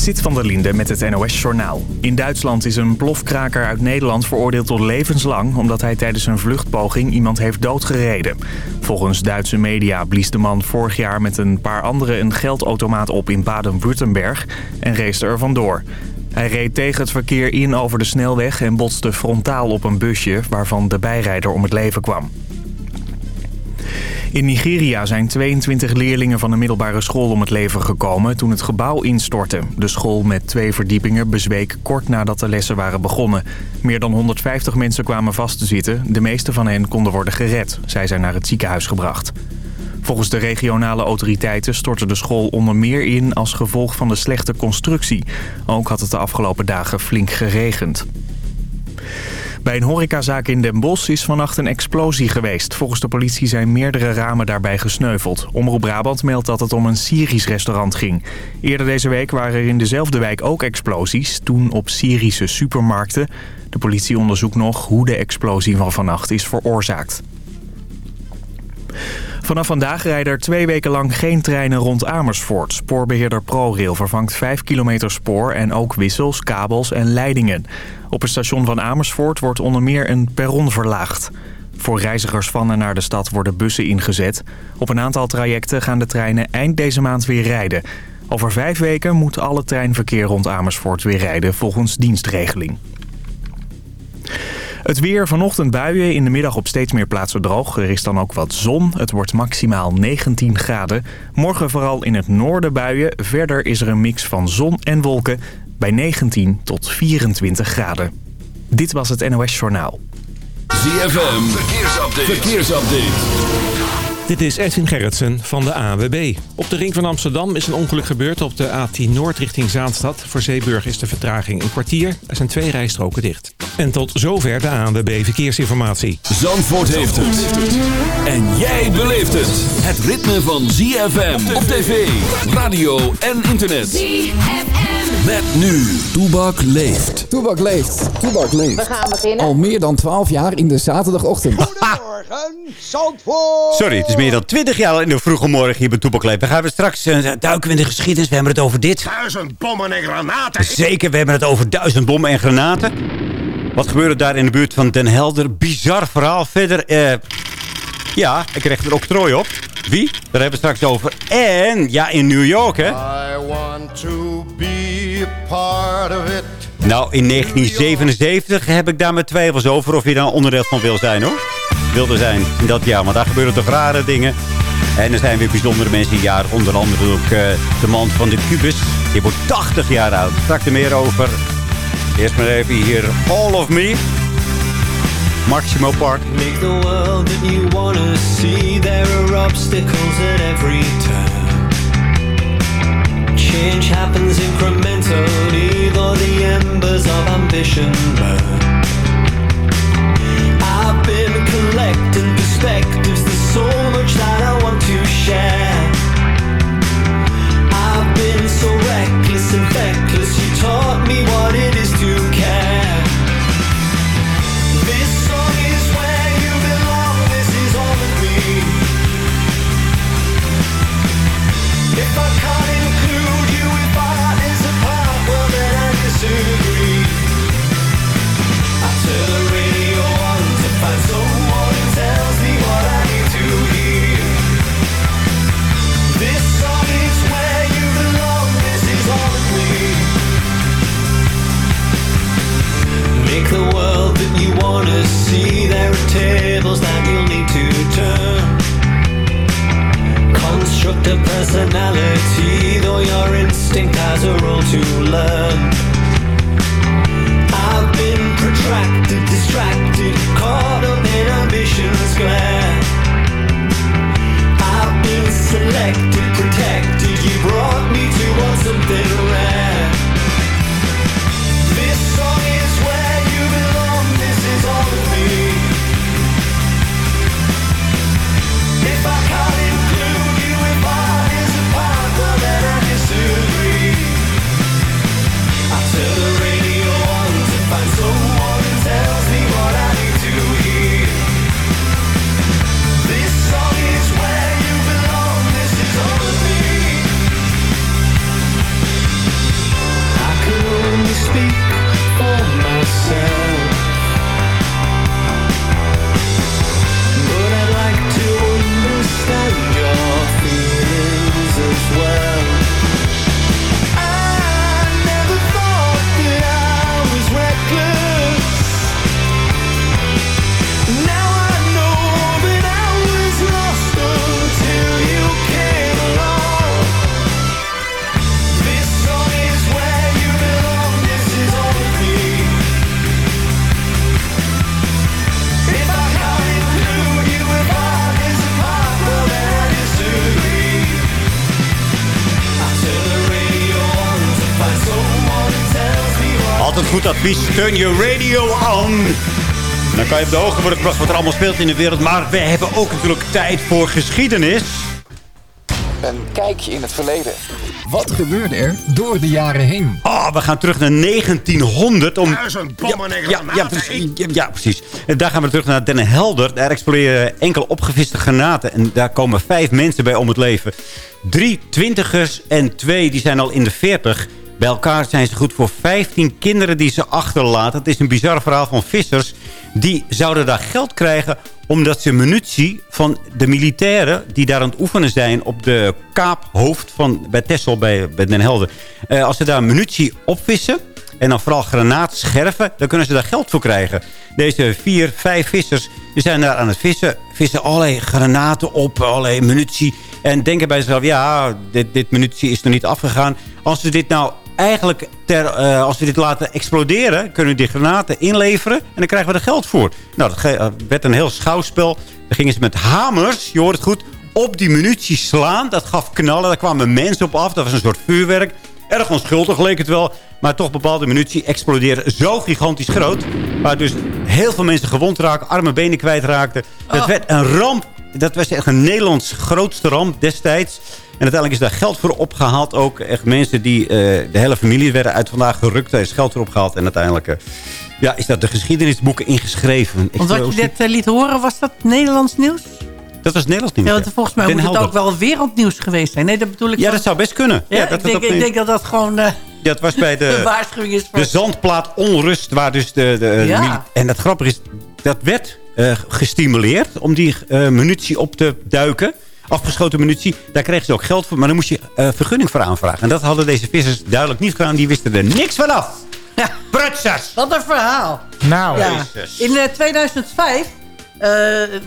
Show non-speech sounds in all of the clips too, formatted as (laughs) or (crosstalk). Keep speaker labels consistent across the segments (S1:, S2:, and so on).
S1: Zit van der Linde met het NOS-journaal. In Duitsland is een plofkraker uit Nederland veroordeeld tot levenslang... omdat hij tijdens een vluchtpoging iemand heeft doodgereden. Volgens Duitse media blies de man vorig jaar met een paar anderen... een geldautomaat op in Baden-Württemberg en race er vandoor. Hij reed tegen het verkeer in over de snelweg en botste frontaal op een busje... waarvan de bijrijder om het leven kwam. In Nigeria zijn 22 leerlingen van een middelbare school om het leven gekomen toen het gebouw instortte. De school met twee verdiepingen bezweek kort nadat de lessen waren begonnen. Meer dan 150 mensen kwamen vast te zitten. De meeste van hen konden worden gered. Zij zijn naar het ziekenhuis gebracht. Volgens de regionale autoriteiten stortte de school onder meer in als gevolg van de slechte constructie. Ook had het de afgelopen dagen flink geregend. Bij een horecazaak in Den Bosch is vannacht een explosie geweest. Volgens de politie zijn meerdere ramen daarbij gesneuveld. Omroep Brabant meldt dat het om een Syrisch restaurant ging. Eerder deze week waren er in dezelfde wijk ook explosies. Toen op Syrische supermarkten. De politie onderzoekt nog hoe de explosie van vannacht is veroorzaakt. Vanaf vandaag rijden er twee weken lang geen treinen rond Amersfoort. Spoorbeheerder ProRail vervangt 5 kilometer spoor en ook wissels, kabels en leidingen. Op het station van Amersfoort wordt onder meer een perron verlaagd. Voor reizigers van en naar de stad worden bussen ingezet. Op een aantal trajecten gaan de treinen eind deze maand weer rijden. Over vijf weken moet alle treinverkeer rond Amersfoort weer rijden volgens dienstregeling. Het weer vanochtend buien, in de middag op steeds meer plaatsen droog. Er is dan ook wat zon. Het wordt maximaal 19 graden. Morgen vooral in het noorden buien. Verder is er een mix van zon en wolken bij 19 tot 24 graden. Dit was het NOS Journaal.
S2: ZFM, verkeersupdate. verkeersupdate.
S3: Dit is Edwin Gerritsen van de AWB. Op de ring van Amsterdam is een ongeluk gebeurd op de A10 Noord richting Zaanstad. Voor Zeeburg is de vertraging een kwartier. Er zijn twee rijstroken dicht. En tot zover de ANWB Verkeersinformatie.
S2: Zandvoort heeft het. En jij beleeft het. Het ritme van ZFM op tv, radio en internet. ZFM. Met nu. Toebak leeft.
S4: Toebak leeft. Toebak leeft.
S5: We gaan beginnen.
S4: Al meer dan 12 jaar in de zaterdagochtend.
S6: Goedemorgen, Zandvoort.
S7: Sorry, het is meer dan 20 jaar in de vroege morgen hier bij Toebak leeft. Dan gaan we straks uh, duiken we in de geschiedenis. We hebben het over dit.
S6: Duizend bommen en granaten.
S7: Zeker, we hebben het over duizend bommen en granaten. Wat gebeurde daar in de buurt van Den Helder? Bizar verhaal. Verder, eh, ja, ik kreeg er octrooi op. Wie? Daar hebben we straks over. En, ja, in New York, hè?
S6: I want to be part of it.
S7: Nou, in 1977 heb ik daar mijn twijfels over of je daar onderdeel van wil zijn, hoor. Wilde zijn in dat jaar, want daar gebeuren toch rare dingen. En er zijn weer bijzondere mensen die jaar, onder andere ook uh, de man van de Cubus. Die wordt 80 jaar oud. Straks er meer over. Eerst maar even hier All of Me. Maximo Park.
S8: Make the world that you wanna see. There are obstacles at every turn. Change happens incrementally, though the embers of ambition burn. I've been collecting perspectives. There's so much that I want to share. I've been so reckless and feckless. You taught me what
S7: Altijd goed advies. Turn je radio on. Dan kan je op de hoogte worden gebracht wat er allemaal speelt in de wereld. Maar we hebben ook natuurlijk tijd voor geschiedenis.
S4: Een kijkje in het verleden. Wat gebeurde er door de jaren heen?
S7: Oh, we gaan terug naar 1900 om...
S6: Duizend bommen en
S7: Ja, ja,
S6: granaten,
S7: precies, ja, ja, precies. En daar gaan we terug naar Den Helder. Daar exploderen enkele opgeviste granaten. En daar komen vijf mensen bij om het leven. Drie twintigers en twee die zijn al in de veertig. Bij elkaar zijn ze goed voor 15 kinderen die ze achterlaten. Het is een bizar verhaal van vissers. Die zouden daar geld krijgen omdat ze munitie van de militairen... die daar aan het oefenen zijn op de kaaphoofd van, bij Texel bij, bij Den Helder. Eh, als ze daar munitie opvissen... En dan vooral granaatscherven. Dan kunnen ze daar geld voor krijgen. Deze vier, vijf vissers die zijn daar aan het vissen. Vissen allerlei granaten op, allerlei munitie. En denken bij zichzelf, ja, dit, dit munitie is nog niet afgegaan. Als we dit nou eigenlijk, ter, eh, als we dit laten exploderen... kunnen we die granaten inleveren en dan krijgen we er geld voor. Nou, dat eh, werd een heel schouwspel. Dan gingen ze met hamers, je hoort het goed, op die munitie slaan. Dat gaf knallen, daar kwamen mensen op af. Dat was een soort vuurwerk. Erg onschuldig leek het wel. Maar toch bepaalde munitie explodeerde zo gigantisch groot. Waar dus heel veel mensen gewond raken. Arme benen kwijtraakten. Dat werd een ramp. Dat was echt een Nederlands grootste ramp destijds. En uiteindelijk is daar geld voor opgehaald ook. Echt mensen die... eh, de hele familie werden uit vandaag gerukt. Daar is geld voor opgehaald. En uiteindelijk... eh, ja, is dat de geschiedenisboeken ingeschreven.
S5: Want wat je net eh, liet horen, was dat Nederlands nieuws?
S7: Dat was Nederlands nieuws.
S5: Ja, want volgens mij
S7: Den
S5: moet het ook wel wereldnieuws geweest zijn. Nee, dat bedoel ik
S7: Ja,
S5: van-
S7: dat zou best kunnen.
S5: Ja,
S7: Ja,
S5: ik, denk, ik denk dat dat gewoon
S7: was bij (laughs)
S5: een
S7: de,
S5: waarschuwing is. Voor...
S7: de zandplaat onrust. Waar dus de, de,
S5: Ja.
S7: En het grappige is, dat werd gestimuleerd om die munitie op te duiken. Afgeschoten munitie, daar kregen ze ook geld voor. Maar dan moest je eh, vergunning voor aanvragen. En dat hadden deze vissers duidelijk niet gedaan. Die wisten er niks vanaf.
S5: Ja,
S7: Prutsers!
S5: wat een verhaal.
S9: Nou,
S5: Ja. In eh, 2005 eh,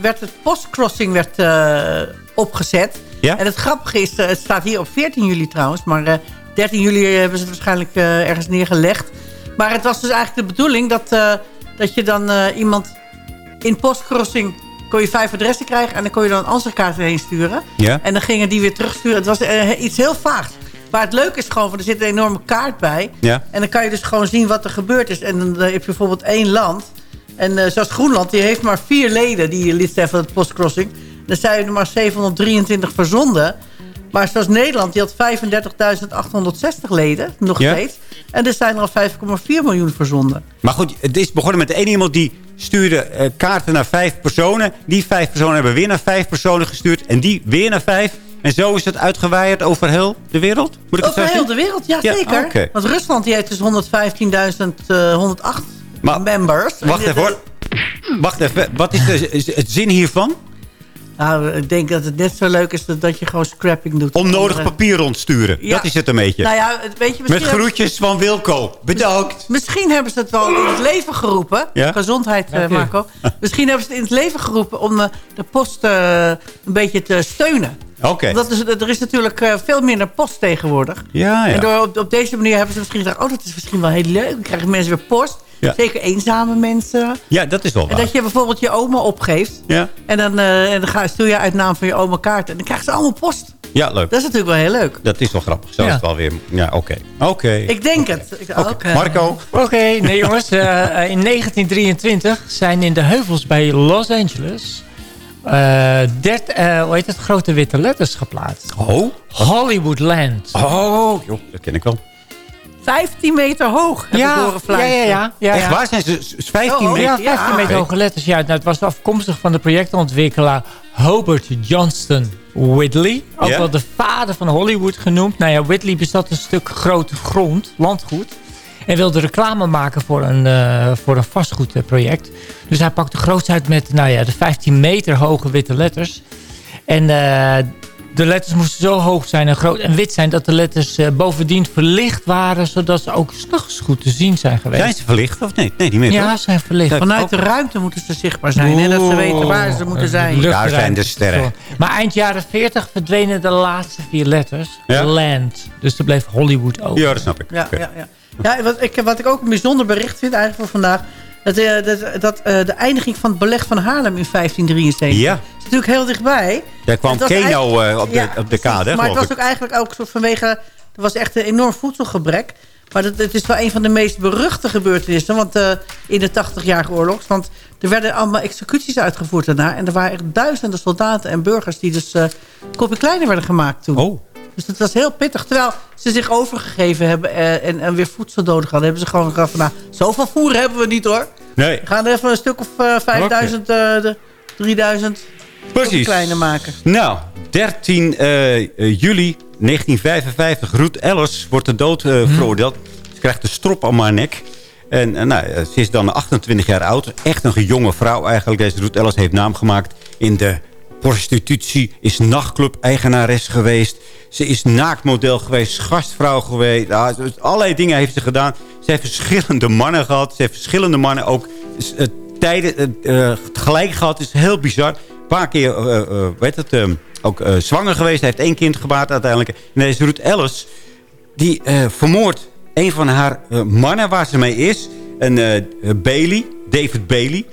S5: werd het postcrossing werd, eh, opgezet.
S7: Ja?
S5: En het grappige is, eh, het staat hier op 14 juli trouwens. Maar eh, 13 juli hebben ze het waarschijnlijk eh, ergens neergelegd. Maar het was dus eigenlijk de bedoeling dat, eh, dat je dan eh, iemand in postcrossing... kon je vijf adressen krijgen en dan kon je dan een ansichtkaart heen sturen.
S7: Ja?
S5: En dan gingen die weer terugsturen. Het was eh, iets heel vaags. Maar het leuke is gewoon, van, er zit een enorme kaart bij.
S7: Ja.
S5: En dan kan je dus gewoon zien wat er gebeurd is. En dan eh, heb je bijvoorbeeld één land. En eh, zoals Groenland, die heeft maar vier leden... die lid zijn van het postcrossing. Dan zijn er maar 723 verzonden. Maar zoals Nederland, die had 35.860 leden, nog
S7: Ja.
S5: steeds. En er zijn er al 5,4 miljoen verzonden.
S7: Maar goed, het is begonnen met één iemand die stuurde eh, kaarten naar vijf personen. Die vijf personen hebben weer naar vijf personen gestuurd. En die weer naar vijf. En zo is het uitgewaaid over heel de wereld? Moet ik het
S5: Over
S7: zo
S5: heel
S7: zien?
S5: de wereld, ja,
S7: Ja,
S5: zeker.
S7: oké.
S5: Want Rusland die heeft dus 115.108
S7: Maar-
S5: members.
S7: Wacht
S5: En
S7: even hoor. Wacht even. Wat is de, is het zin hiervan?
S5: Nou, ik denk dat het net zo leuk is dat, dat je gewoon scrapping doet.
S7: Onnodig papier rondsturen.
S5: Ja.
S7: Dat is het een beetje.
S5: Nou ja, weet je,
S7: Met groetjes van Wilco. Bedankt.
S5: misschien hebben ze het wel in het leven geroepen.
S7: Ja?
S5: Gezondheid, eh. Marco. (laughs) Misschien hebben ze het in het leven geroepen om eh, de post eh, een beetje te steunen.
S7: Oké.
S5: Er, is- er is natuurlijk veel minder post tegenwoordig.
S7: Ja, ja.
S5: En door, op, op deze manier hebben ze misschien gedacht... oh, dat is misschien wel heel leuk. Dan krijgen mensen weer post.
S7: Ja.
S5: Zeker eenzame mensen.
S7: Ja, dat is wel
S5: En
S7: waar.
S5: dat je bijvoorbeeld je oma opgeeft.
S7: Ja.
S5: En dan, eh, en dan ga, stuur je uit naam van je oma kaart. En dan krijgen ze allemaal post.
S7: ja, leuk.
S5: Dat is natuurlijk wel heel leuk.
S7: Dat is wel grappig. Zo is het wel weer. Ja, oké. Oké.
S5: Ik denk het. Ik-
S7: Oké. Marco.
S9: Oké, nee jongens. eh, eh, in 1923 zijn in de heuvels bij Los Angeles... eh dert, eh, hoe heet het? Grote witte letters geplaatst.
S7: Oh.
S9: Hollywoodland.
S7: Oh. Joh, dat ken ik wel.
S5: 15 meter hoog, heb ik horen
S9: ja, ja, ja, ja.
S7: Echt waar? Zijn ze s- 15
S5: Oh, oh,
S7: meter?
S9: Ja, 15 meter hoge letters. Ja, nou, het was afkomstig van de projectontwikkelaar Hobart Johnston Whitley. Ook
S7: Ja?
S9: wel de vader van Hollywood genoemd. Nou ja, Whitley bezat een stuk grote grond, landgoed. En wilde reclame maken voor een, eh, voor een vastgoedproject. Dus hij pakte groots uit met nou ja, de 15 meter hoge witte letters. En eh, de letters moesten zo hoog zijn en groot en wit zijn... dat de letters eh, bovendien verlicht waren... zodat ze ook s'nachts goed te zien zijn geweest.
S7: Zijn ze verlicht of nee? Nee, niet meer.
S9: ja,
S7: toch?
S9: zijn verlicht.
S5: Vanuit de ruimte moeten ze zichtbaar zijn. En dat ze weten waar ze moeten zijn.
S9: Lucht-
S7: Daar zijn de sterren.
S9: Maar eind jaren 40 verdwenen de laatste vier letters.
S7: Ja.
S9: Land. Dus er bleef Hollywood over.
S7: Ja, dat snap ik.
S5: Ja, ja, ja. ja wat, ik, wat ik ook een bijzonder bericht vind eigenlijk voor vandaag... dat, eh, dat, dat eh, de eindiging van het beleg van Haarlem in 1573...
S7: Ja.
S5: is natuurlijk heel dichtbij.
S7: Daar kwam Keno eh, op de,
S5: Ja,
S7: op de kade,
S5: Maar het was ook eigenlijk ook zo vanwege... er was echt een enorm voedselgebrek. Maar dat, het is wel een van de meest beruchte gebeurtenissen. Want in de 80-jarige oorlog. Want er werden allemaal executies uitgevoerd daarna. En er waren echt duizenden soldaten en burgers... die dus eh kopje kleiner werden gemaakt toen.
S7: Oh.
S5: Dus dat was heel pittig. Terwijl ze zich overgegeven hebben eh, en, en weer voedsel nodig hadden... hebben ze gewoon gezegd van... nou, zoveel voer hebben we niet hoor.
S7: Nee.
S5: We gaan er even een stuk of eh 5000, eh, de 3000
S7: Precies.
S5: kleiner maken.
S7: Nou, 13 eh, juli 1955. Ruth Ellis wordt de dood eh, veroordeeld. Ze krijgt een strop aan haar nek. En nou, ze is dan 28 jaar oud. Echt een jonge vrouw eigenlijk. Deze Ruth Ellis heeft naam gemaakt in de prostitutie. Is nachtclub-eigenares geweest. Ze is naaktmodel geweest. Gastvrouw geweest. Allerlei dingen heeft ze gedaan. Ze heeft verschillende mannen gehad. Ze heeft verschillende mannen ook eh, tijden eh, eh, gelijk gehad. Het is heel bizar. Een paar keer, weet het, eh, ook zwanger geweest. Hij heeft één kind gebaard uiteindelijk. En deze Ruth Ellis, die vermoordt een van haar mannen waar ze mee is. En Bailey, David Bailey.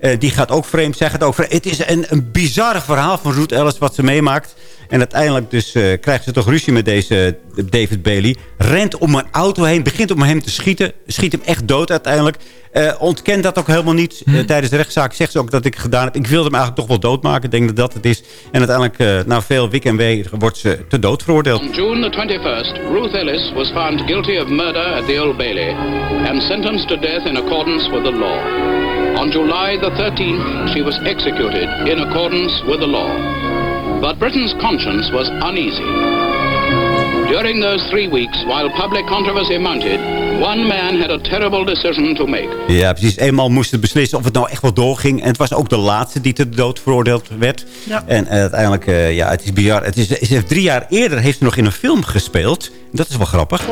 S7: Eh, die gaat ook vreemd. Zij gaat ook vreemd. Het is een, een bizarre verhaal van Ruth Ellis wat ze meemaakt. En uiteindelijk dus eh, krijgt ze toch ruzie met deze eh, David Bailey. Rent om een auto heen. Begint om hem te schieten. Schiet hem echt dood uiteindelijk. Eh, ontkent dat ook helemaal niet. Eh, tijdens de rechtszaak zegt ze ook dat ik het gedaan heb. Ik wilde hem eigenlijk toch wel doodmaken. Ik denk dat dat het is. En uiteindelijk, eh, na veel wik en wee, wordt ze te dood veroordeeld.
S10: On June the 21st, Ruth Ellis was found guilty of murder at the Old Bailey and sentenced to death in accordance with the law. On July the 13th, she was executed in accordance with the law. But Britain's conscience was uneasy. During those three weeks, while public controversy mounted, one man had a terrible decision to make.
S7: Ja, precies. Eenmaal moest het beslissen of het nou echt wel doorging. En het was ook de laatste die te dood veroordeeld werd.
S5: Ja.
S7: En eh, uiteindelijk, eh, ja, het is bizar. Het is, ze heeft drie jaar eerder heeft ze nog in een film gespeeld. Dat is wel grappig.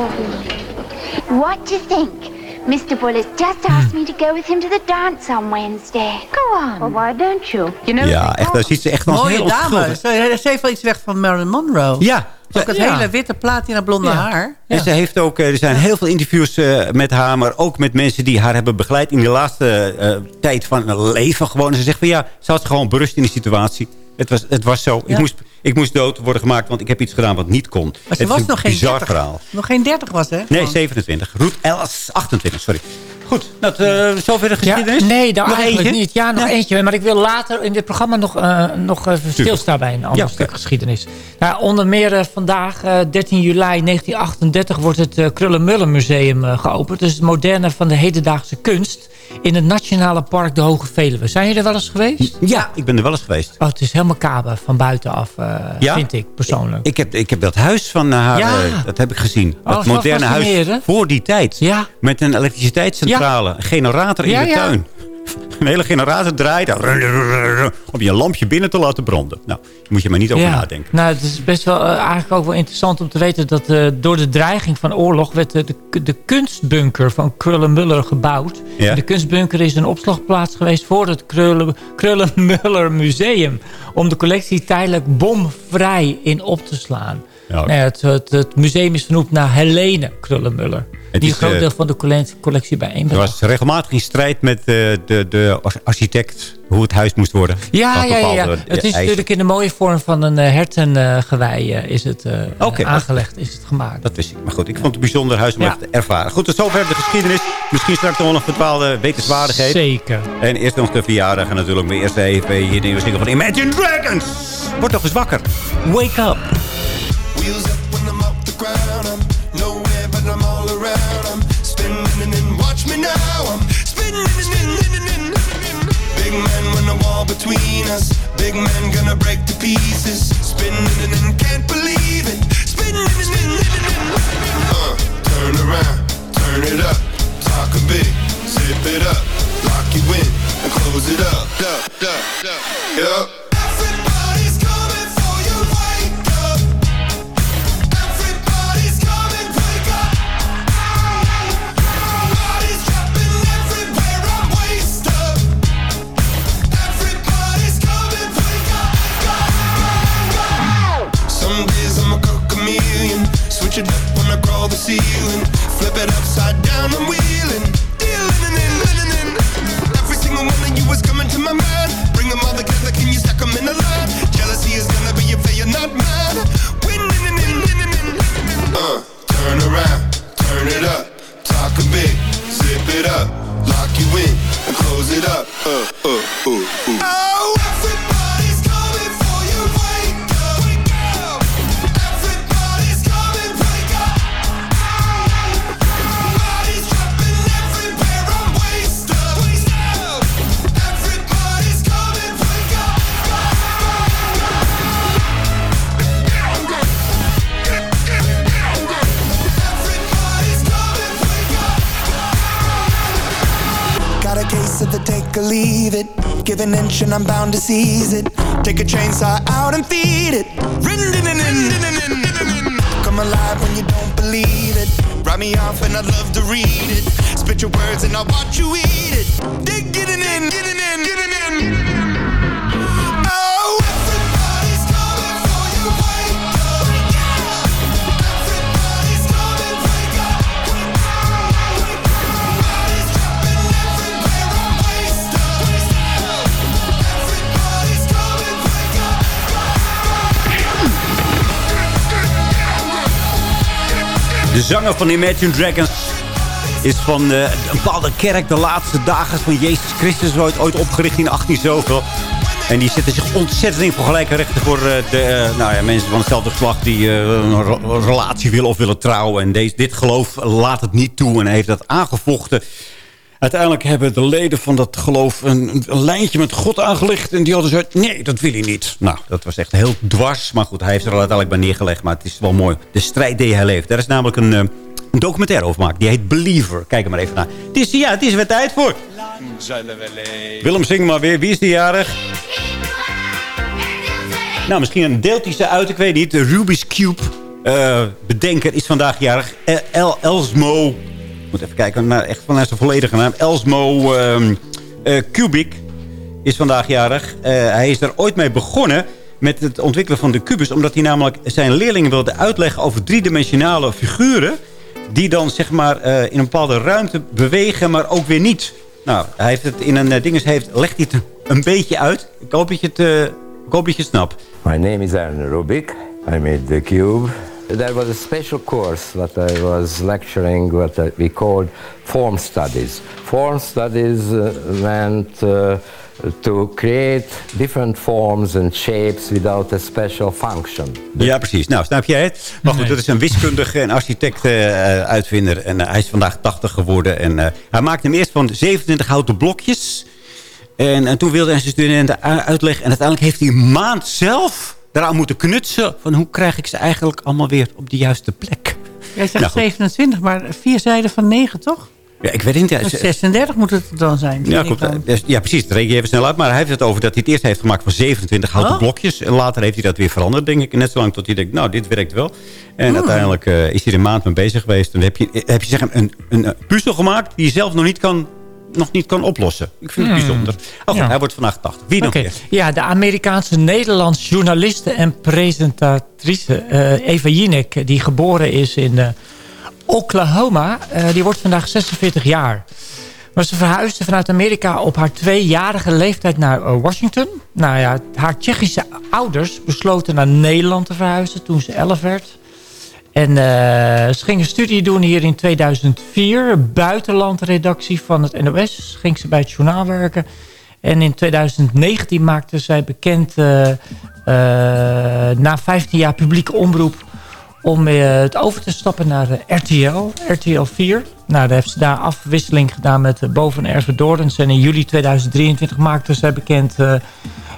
S11: What do you think? Mr. Bullis just asked me to go with him to the dance on Wednesday. Go on. Well, why don't you? You know,
S7: Ja, echt, daar ziet ze echt nog
S5: Mooie
S7: heel
S5: dame.
S7: onschuldig.
S5: Ze, ze heeft wel iets weg van Marilyn Monroe.
S7: Ja.
S5: Ook het
S9: Ja.
S5: hele witte platina blonde
S9: Ja.
S5: haar.
S7: En ze heeft ook, eh, er zijn heel veel interviews eh, met haar, maar ook met mensen die haar hebben begeleid in de laatste eh, tijd van haar leven gewoon. En ze zegt van ja, ze had gewoon berust in die situatie. Het was, het was zo.
S5: Ja.
S7: Ik, moest, ik moest dood worden gemaakt, want ik heb iets gedaan wat niet kon.
S5: Maar
S7: het
S5: ze
S7: is
S5: was nog geen
S7: bizar
S5: 30.
S7: verhaal.
S5: Nog geen 30 was, hè?
S7: Nee,
S5: Gewoon.
S7: 27. Ruth Ellis, 28, sorry. Goed, dat, eh zover de
S9: Ja,
S7: geschiedenis?
S9: nee, daar
S7: Nog
S9: eigenlijk
S7: eentje?
S9: niet. Ja, nog
S7: Ja.
S9: eentje. Maar ik wil later in dit programma nog, eh, nog stilstaan bij een ander
S7: Ja,
S9: stuk geschiedenis. Nou, onder meer eh, vandaag, eh, 13 juli 1938, wordt het uh, Krullenmullen Museum geopend. Dus het moderne van de hedendaagse kunst in het Nationale Park de Hoge Veluwe. Zijn jullie er wel eens geweest?
S7: Ja, ik ben er wel eens geweest.
S9: Oh, het is helemaal kaber van buitenaf, vind ik persoonlijk.
S7: Ik heb, ik heb dat huis van haar,
S9: Ja.
S7: dat heb ik gezien.
S9: Oh,
S7: dat moderne huis voor die tijd.
S9: Ja.
S7: Met een elektriciteitscentrale, een generator in de tuin. Een hele generator draait om je lampje binnen te laten branden. Nou, daar moet je maar niet over nadenken.
S9: Nou, het is best wel eh, eigenlijk ook wel interessant om te weten dat eh, door de dreiging van oorlog werd de, de kunstbunker van Krullenmuller gebouwd.
S7: Ja.
S9: De kunstbunker is een opslagplaats geweest voor het Krullen, Krullenmuller Museum. Om de collectie tijdelijk bomvrij in op te slaan.
S7: Ja.
S9: Nou het, het, het museum is vernoemd naar Helene Krullenmuller.
S7: Het
S9: die
S7: is,
S9: een groot
S7: eh,
S9: deel van de collectie, collectie
S7: Er was regelmatig in strijd met eh, de, de architect hoe het huis moest worden.
S9: Ja, ja, ja, Het is
S7: eisen.
S9: natuurlijk in de mooie vorm van een hertengewei is het uh, aangelegd, is het gemaakt.
S7: Dat wist ik. Maar goed, ik vond het een bijzonder huis om
S9: Ja.
S7: te ervaren. Goed, tot zover de geschiedenis. Misschien straks nog wel een verdwaalde wetenswaardigheid.
S9: Zeker.
S7: En eerst nog de verjaardag en natuurlijk. Maar eerst even hier de nieuwe single van Imagine Dragons. Word toch eens wakker. Wake up.
S12: Wheels up when I'm off the ground. I'm nowhere, but I'm all around. I'm spinning and watch me now. I'm spinning and. Big man when the wall between us. Big man gonna break to pieces. Spinning and can't believe it. Spinning and. Uh, turn around, turn it up. Talking big, zip it up. Lock you in and close it up. Duh, duh, duh. Yup.
S6: I'm
S12: bound to seize it. Take a chainsaw
S7: zanger van Imagine Dragons is van eh, een bepaalde kerk de laatste dagen van Jezus Christus ooit, ooit opgericht in 18 zoveel. En die zetten zich ontzettend in voor gelijke rechten voor eh, de, eh, nou ja, mensen van hetzelfde geslacht die een re- relatie willen of willen trouwen. En deze, dit geloof laat het niet toe en heeft dat aangevochten. Uiteindelijk hebben de leden van dat geloof een, een lijntje met God aangelegd. En die hadden zo, nee, dat wil hij niet. Nou, dat was echt heel dwars. Maar goed, hij heeft er uiteindelijk bij neergelegd. Maar het is wel mooi. De strijd die hij leeft. Daar is namelijk een, eh, een documentaire over gemaakt. Die heet Believer. Kijk er maar even naar. Het is, ja, het is weer tijd voor. Willem, zing maar weer. Wie is die jarig? Nou, misschien een deeltje uit. Ik weet niet. De Rubik's Cube eh, bedenker is vandaag jarig. El, El Elsmo. Moet even kijken. naar echt van zijn volledige naam. Elsmo ehm, eh, Kubik is vandaag jarig. Eh, hij is er ooit mee begonnen met het ontwikkelen van de kubus. Omdat hij namelijk zijn leerlingen wilde uitleggen over driedimensionale figuren. Die dan zeg maar eh, in een bepaalde ruimte bewegen, maar ook weer niet. Nou, hij heeft het in een uh, dinges heeft, legt hij het een beetje uit. Ik hoop dat je het, eh, ik hoop dat je snapt.
S13: My name is Aaron Rubik. I made the cube. There was a special course that I was lecturing what we called form studies. Form studies uh, meant uh, to create different forms and shapes without a special function.
S7: Ja, precies. Nou, snap jij het? Maar goed, dat is een wiskundige en architect eh, uitvinder. En eh, hij is vandaag 80 geworden. En eh, hij maakte hem eerst van 27 houten blokjes. En, en toen wilde hij zijn studenten uitleggen. En uiteindelijk heeft hij een maand zelf eraan moeten knutsen. Van hoe krijg ik ze eigenlijk allemaal weer op de juiste plek?
S5: Jij zegt
S7: Nou, goed.
S5: 27, maar vier zijden van 9, toch?
S7: Ja, ik weet niet. Ja,
S5: Dus
S7: ze-
S5: 36 moet het dan zijn.
S7: Ja, ja, precies. Dat reken je even snel uit. Maar hij heeft het over dat hij het eerst heeft gemaakt van 27 houten
S5: Oh.
S7: blokjes. En later heeft hij dat weer veranderd, denk ik. Net zolang tot hij denkt, nou, dit werkt wel. En
S5: Hmm.
S7: uiteindelijk eh, is hij er een maand mee bezig geweest. En dan heb je, heb je zeg, een, een, een puzzel gemaakt die je zelf nog niet kan, nog niet kan oplossen. Ik vind het
S9: Hmm.
S7: bijzonder. Oh, goed,
S9: Ja.
S7: hij wordt vandaag 80. Wie nog meer?
S9: Ja, de Amerikaanse Nederlands journaliste en presentatrice eh, Eva Jinek... die geboren is in eh, Oklahoma, eh, die wordt vandaag 46 jaar. Maar ze verhuisde vanuit Amerika op haar tweejarige leeftijd naar Washington. Nou ja, haar Tsjechische ouders besloten naar Nederland te verhuizen toen ze 11 werd. En eh, ze ging een studie doen hier in 2004. Buitenlandredactie van het NOS. Ging ze bij het journaal werken. En in 2019 maakte zij bekend... eh, eh, na 15 jaar publieke omroep... om het over te stappen naar RTL. RTL 4. Nou, daar heeft ze daar afwisseling gedaan met Boven en Erve. En in juli 2023 maakte zij bekend...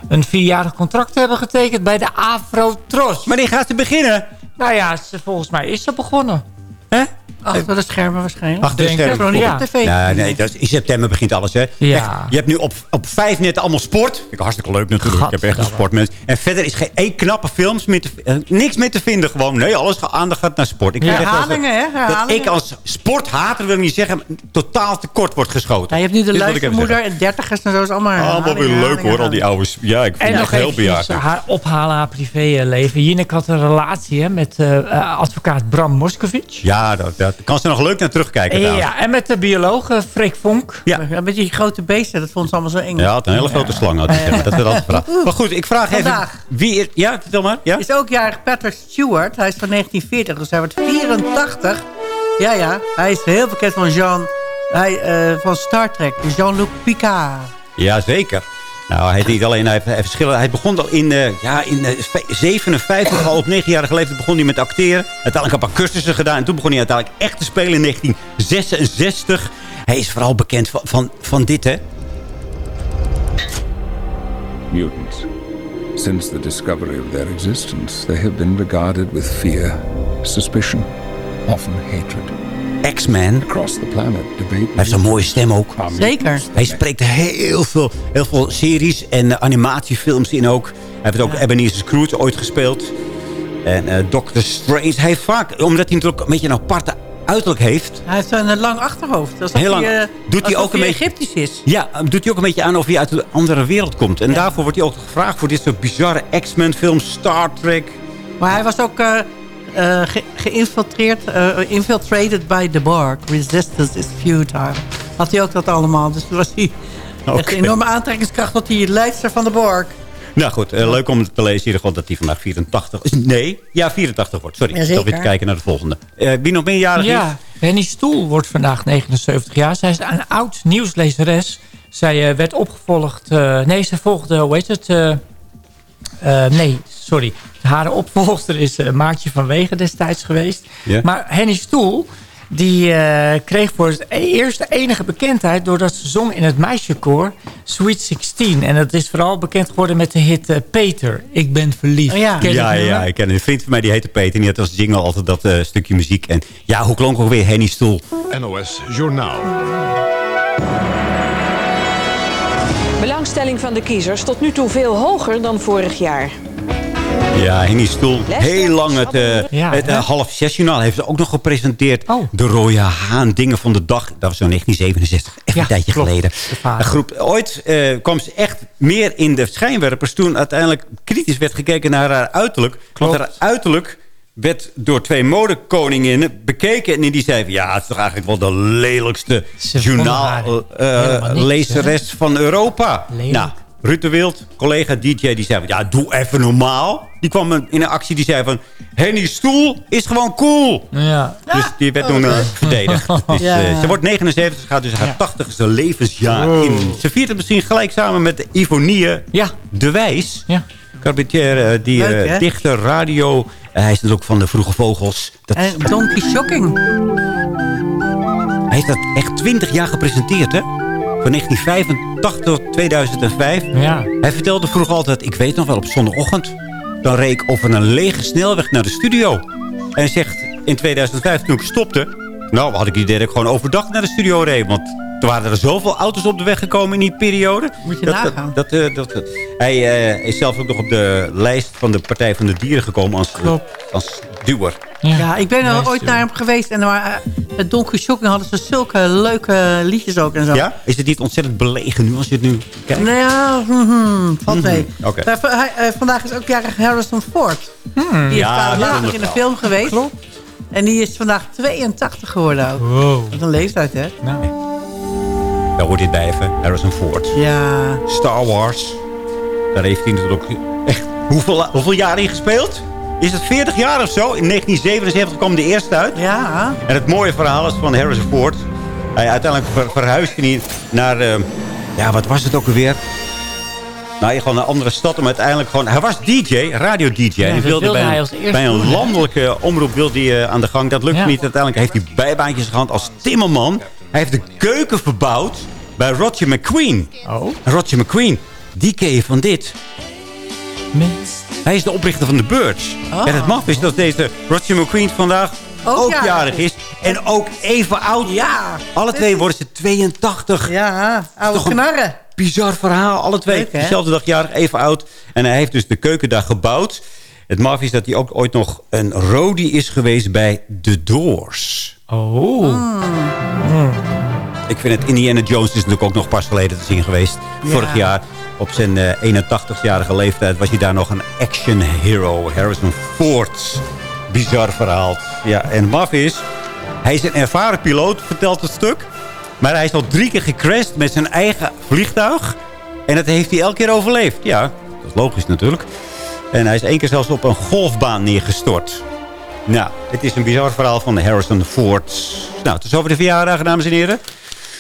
S9: een vierjarig contract te hebben getekend bij de Afro-Tros.
S7: Wanneer gaat ze beginnen?
S9: Nou ja, volgens mij is ze begonnen. Hè?
S5: Achter de schermen waarschijnlijk.
S7: Achter de schermen.
S5: Nog niet
S9: Ja.
S5: op tv.
S7: Nee, nee, dat is, in september begint alles, hè.
S9: Ja.
S7: Je hebt nu op, op vijf net allemaal sport. Vind ik hartstikke leuk natuurlijk. Ik heb echt een sportmens. En verder is geen één knappe films meer te, eh, niks meer te vinden gewoon. Nee, alles gaat aandacht gaat naar sport. Ik
S5: Ja, herhalingen, hè?
S7: Dat ik als sporthater, wil ik niet zeggen, totaal tekort wordt geschoten.
S5: Ja, je hebt nu de luistermoeder en dertigers en zo is allemaal.
S7: Allemaal weer leuk hoor, al die oude... Ja, ik vind
S9: En
S7: het heel
S9: even
S7: bejaard.
S9: haar ophalen haar privéleven. Jinek had een relatie hè, met eh, eh, advocaat Bram Moskovic.
S7: Ja, dat, dat kan ze nog leuk naar terugkijken trouwens.
S9: Ja, en met de bioloog eh, Freek Vonk.
S7: Ja.
S5: Ja, met die grote beesten, dat vond ze allemaal zo eng.
S7: Ja, had een hele grote slang. Had hij. Dat werd altijd. Maar goed, ik vraag even...
S5: Vandaag.
S7: Wie is, ja, vertel maar. Ja?
S5: Is ook jarig Patrick Stewart. Hij is van 1940, dus hij wordt 84. Ja, ja. Hij is heel bekend van Jean Hij, eh, van Star Trek, Jean-Luc Picard.
S7: Jazeker. Nou, hij niet alleen, hij heeft, verschillen. Hij begon al in, eh, ja, in eh, 57, al op 9-jarige leeftijd begon hij met acteren. Uiteindelijk een paar cursussen gedaan. En toen begon hij uiteindelijk echt te spelen in 1966. Hij is vooral bekend van, van, van dit, hè.
S14: Mutants. Since the discovery of their existence, they have been regarded with fear, suspicion, often hatred.
S7: X-Men.
S14: Across the planet, debate.
S7: Hij heeft zo'n mooie stem ook.
S5: Zeker.
S7: Hij spreekt heel veel, heel veel series en eh, animatiefilms in ook. Hij heeft ook Ebenezer Scrooge ooit gespeeld. En eh, Doctor Strange. Hij heeft vaak, omdat hij natuurlijk een beetje een aparte uiterlijk heeft...
S5: Hij heeft een lang achterhoofd. Alsof
S7: Heel lang.
S5: Hij, eh,
S7: Doet hij ook een beetje-
S5: Egyptisch is.
S7: Ja, doet hij ook een beetje aan of hij uit een andere wereld komt. En daarvoor wordt hij ook gevraagd voor dit soort bizarre X-Men films, Star Trek.
S5: Maar hij was ook eh, eh, geïnfiltreerd, eh, infiltrated by the Borg. Resistance is futile. Had hij ook dat allemaal. Dus was hij echt
S7: Oké.
S5: een enorme aantrekkingskracht tot die leidster van de Borg.
S7: Nou goed, eh, leuk om te lezen in ieder geval dat hij vandaag 84 is. Nee, ja, 84 wordt. Sorry, ik weer te kijken naar de volgende. Eh, wie nog meerjarig is?
S9: Ja, Henny Stoel wordt vandaag 79 jaar. Zij is een oud nieuwslezeres. Zij eh, werd opgevolgd... eh, nee, ze volgde, hoe heet het? eh, eh, nee, sorry. Haar opvolgster is eh, Maartje van Wegen destijds geweest.
S7: Ja.
S9: Maar Henny Stoel... Die eh, kreeg voor het eerst de enige bekendheid... doordat ze zong in het meisjekoor Sweet 16. En dat is vooral bekend geworden met de hit eh, Peter. Ik ben verliefd.
S5: Oh ja.
S7: Ja, ja, ik ken een vriend van mij, die heette Peter. En die had als jingle altijd dat eh, stukje muziek. En ja, hoe klonk ook weer Henny Stoel?
S15: NOS Journaal.
S16: Belangstelling van de kiezers tot nu toe veel hoger dan vorig jaar.
S7: Ja, Henny Stoel. Heel lang het, eh
S9: Ja,
S7: het eh, half zes journaal heeft ze ook nog gepresenteerd.
S9: Oh.
S7: De Rode Haan, dingen van de dag. Dat was zo 1967, even
S9: Ja,
S7: een tijdje
S9: klopt.
S7: geleden.
S9: De
S7: groep, ooit eh, kwam ze echt meer in de schijnwerpers toen uiteindelijk kritisch werd gekeken naar haar uiterlijk. Want haar uiterlijk werd door twee modekoninginnen bekeken. En die zeiden, ja, het is toch eigenlijk wel de lelijkste journaallezeres van Europa.
S9: Lelijk.
S7: Nou, Ruud de Wild, collega DJ, die zei van... Ja, doe even normaal. Die kwam in een actie die zei van... Henny Stoel is gewoon cool.
S9: Ja.
S7: Dus die werd toen eh, verdedigd. (laughs) Dus,
S5: Ja.
S7: eh, ze wordt 79, ze gaat dus haar 80ste levensjaar in. Ze viert het misschien gelijk samen met Ivonie
S9: Ja.
S7: de Wijs.
S9: Ja.
S7: Cabaretier, eh, die
S5: Leuk,
S7: dichter, radio. Hij is natuurlijk van de Vroege Vogels. Dat,
S5: En Donkey Shocking.
S7: hij heeft dat echt 20 jaar gepresenteerd, hè? Van 1985 tot 2005.
S9: Ja.
S7: Hij vertelde vroeger altijd, ik weet nog wel, op zondagochtend... dan reed ik over een lege snelweg naar de studio. En hij zegt, in 2005 toen ik stopte... nou, had ik het idee dat ik gewoon overdag naar de studio reed. Want toen waren er zoveel auto's op de weg gekomen in die periode.
S5: Moet je
S7: dat,
S5: nagaan.
S7: Dat, dat, eh, dat, dat- hij eh, is zelf ook nog op de lijst van de Partij van de Dieren gekomen... als, als duwer.
S5: Ja, ik ben er ooit naar hem geweest. En maar, eh, met Donkey Shocking hadden ze zulke leuke liedjes ook en zo.
S7: Ja? Is het niet ontzettend belegen nu als je het nu kijkt?
S5: Nou ja, valt mee.
S7: Oké.
S5: Maar v- hij- eh, vandaag is ook jarig Harrison Ford. Die is
S7: Hmm. Ja,
S5: in de film geweest. En die is vandaag 82 geworden ook.
S9: Wow.
S5: Wat een leeftijd, hè?
S9: Nou.
S7: Daar hoort dit bij even. Harrison Ford.
S5: Ja.
S7: Star Wars. Daar heeft hij natuurlijk echt hoeveel, hoeveel jaar in gespeeld? Is het 40 jaar of zo? In 1977 kwam de eerste uit.
S5: Ja.
S7: En het mooie verhaal is van Harrison Ford. Hij uiteindelijk ver, verhuisde hij naar... eh, ja, wat was het ook alweer? Nou, je gewoon een andere stad. Maar uiteindelijk gewoon... Hij was DJ, radio-DJ. en
S9: dat
S7: wilde
S9: wilde
S7: bij,
S9: hij
S7: een-
S9: als eerste
S7: bij een landelijke omroep wilde hij eh, aan de gang. Dat lukte
S9: Ja.
S7: niet. Uiteindelijk heeft hij bijbaantjes gehad als timmerman. Hij heeft de keuken verbouwd bij Roger McQueen.
S9: Oh.
S7: En Roger McQueen, die ken je van dit. Hij is de oprichter van de Birds.
S5: Oh.
S7: En het maf is dat deze Roger McQueen vandaag
S5: Ook
S7: ook,
S5: jarig
S7: is. En ook even oud.
S5: Ja.
S7: Alle twee worden ze 82.
S5: Ja, oude
S7: Toch
S5: knarren.
S7: Bizar verhaal. Alle twee
S5: Leuk,
S7: dezelfde dag jarig, even oud. En hij heeft dus de keuken daar gebouwd. Het maf is dat hij ook ooit nog een roadie is geweest bij The Doors.
S9: Oh.
S7: Ik vind het Indiana Jones is natuurlijk ook nog pas geleden te zien geweest.
S5: Ja.
S7: Vorig jaar op zijn eh, 81-jarige leeftijd was hij daar nog een action hero. Harrison Ford. Bizar verhaal. Ja, en maf is, hij is een ervaren piloot, vertelt het stuk. Maar hij is al drie keer gecrashed met zijn eigen vliegtuig. En dat heeft hij elke keer overleefd. Ja, dat is logisch natuurlijk. En hij is één keer zelfs op een golfbaan neergestort. Nou, het is een bizar verhaal van Harrison Ford. Nou, tot over de verjaardag, dames en heren.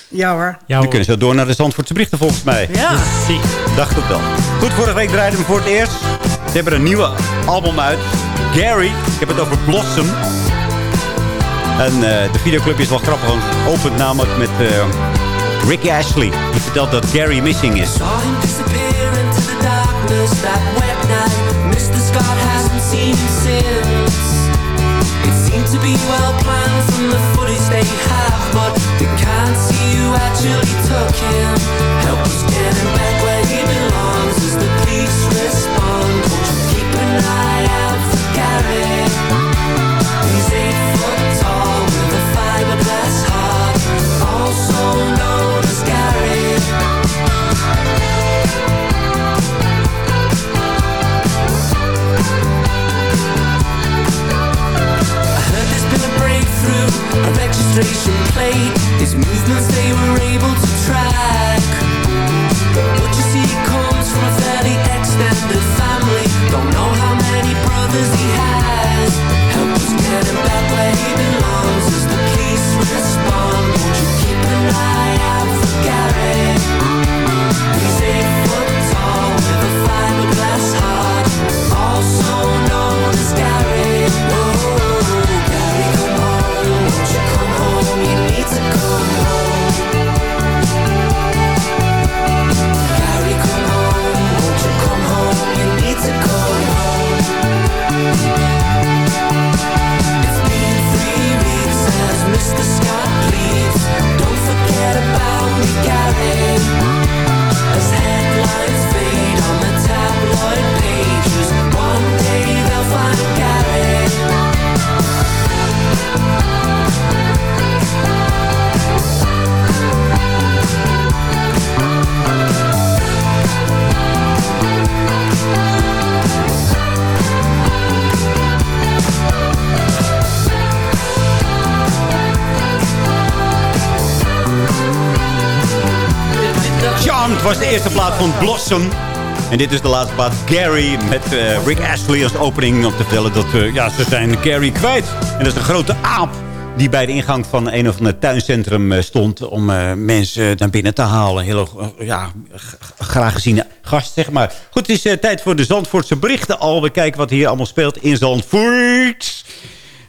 S5: Ja hoor.
S7: Dan kunnen ze door naar de Zandvoortse berichten volgens mij.
S5: Ja.
S7: Dacht het wel. Goed, vorige week draaiden we voor het eerst. Ze hebben een nieuwe album uit. Gary. Ik heb het over Blossom. En eh, de videoclip is wel grappig. Want het opent namelijk met eh, Ricky Ashley. Die vertelt dat Gary missing is.
S8: Saw him disappear into the darkness that wet night. Mr. Scott hasn't seen to be well planned
S7: plaat van Blossom. En dit is de laatste plaat Gary met eh, Rick Ashley als opening om te vertellen dat eh, ja, ze zijn Gary kwijt. En dat is een grote aap die bij de ingang van een of ander tuincentrum eh, stond om mensen naar binnen te halen. Heel ja, graag geziene gast, zeg maar. Goed, het is tijd voor de Zandvoortse berichten al. We kijken wat hier allemaal speelt in Zandvoort.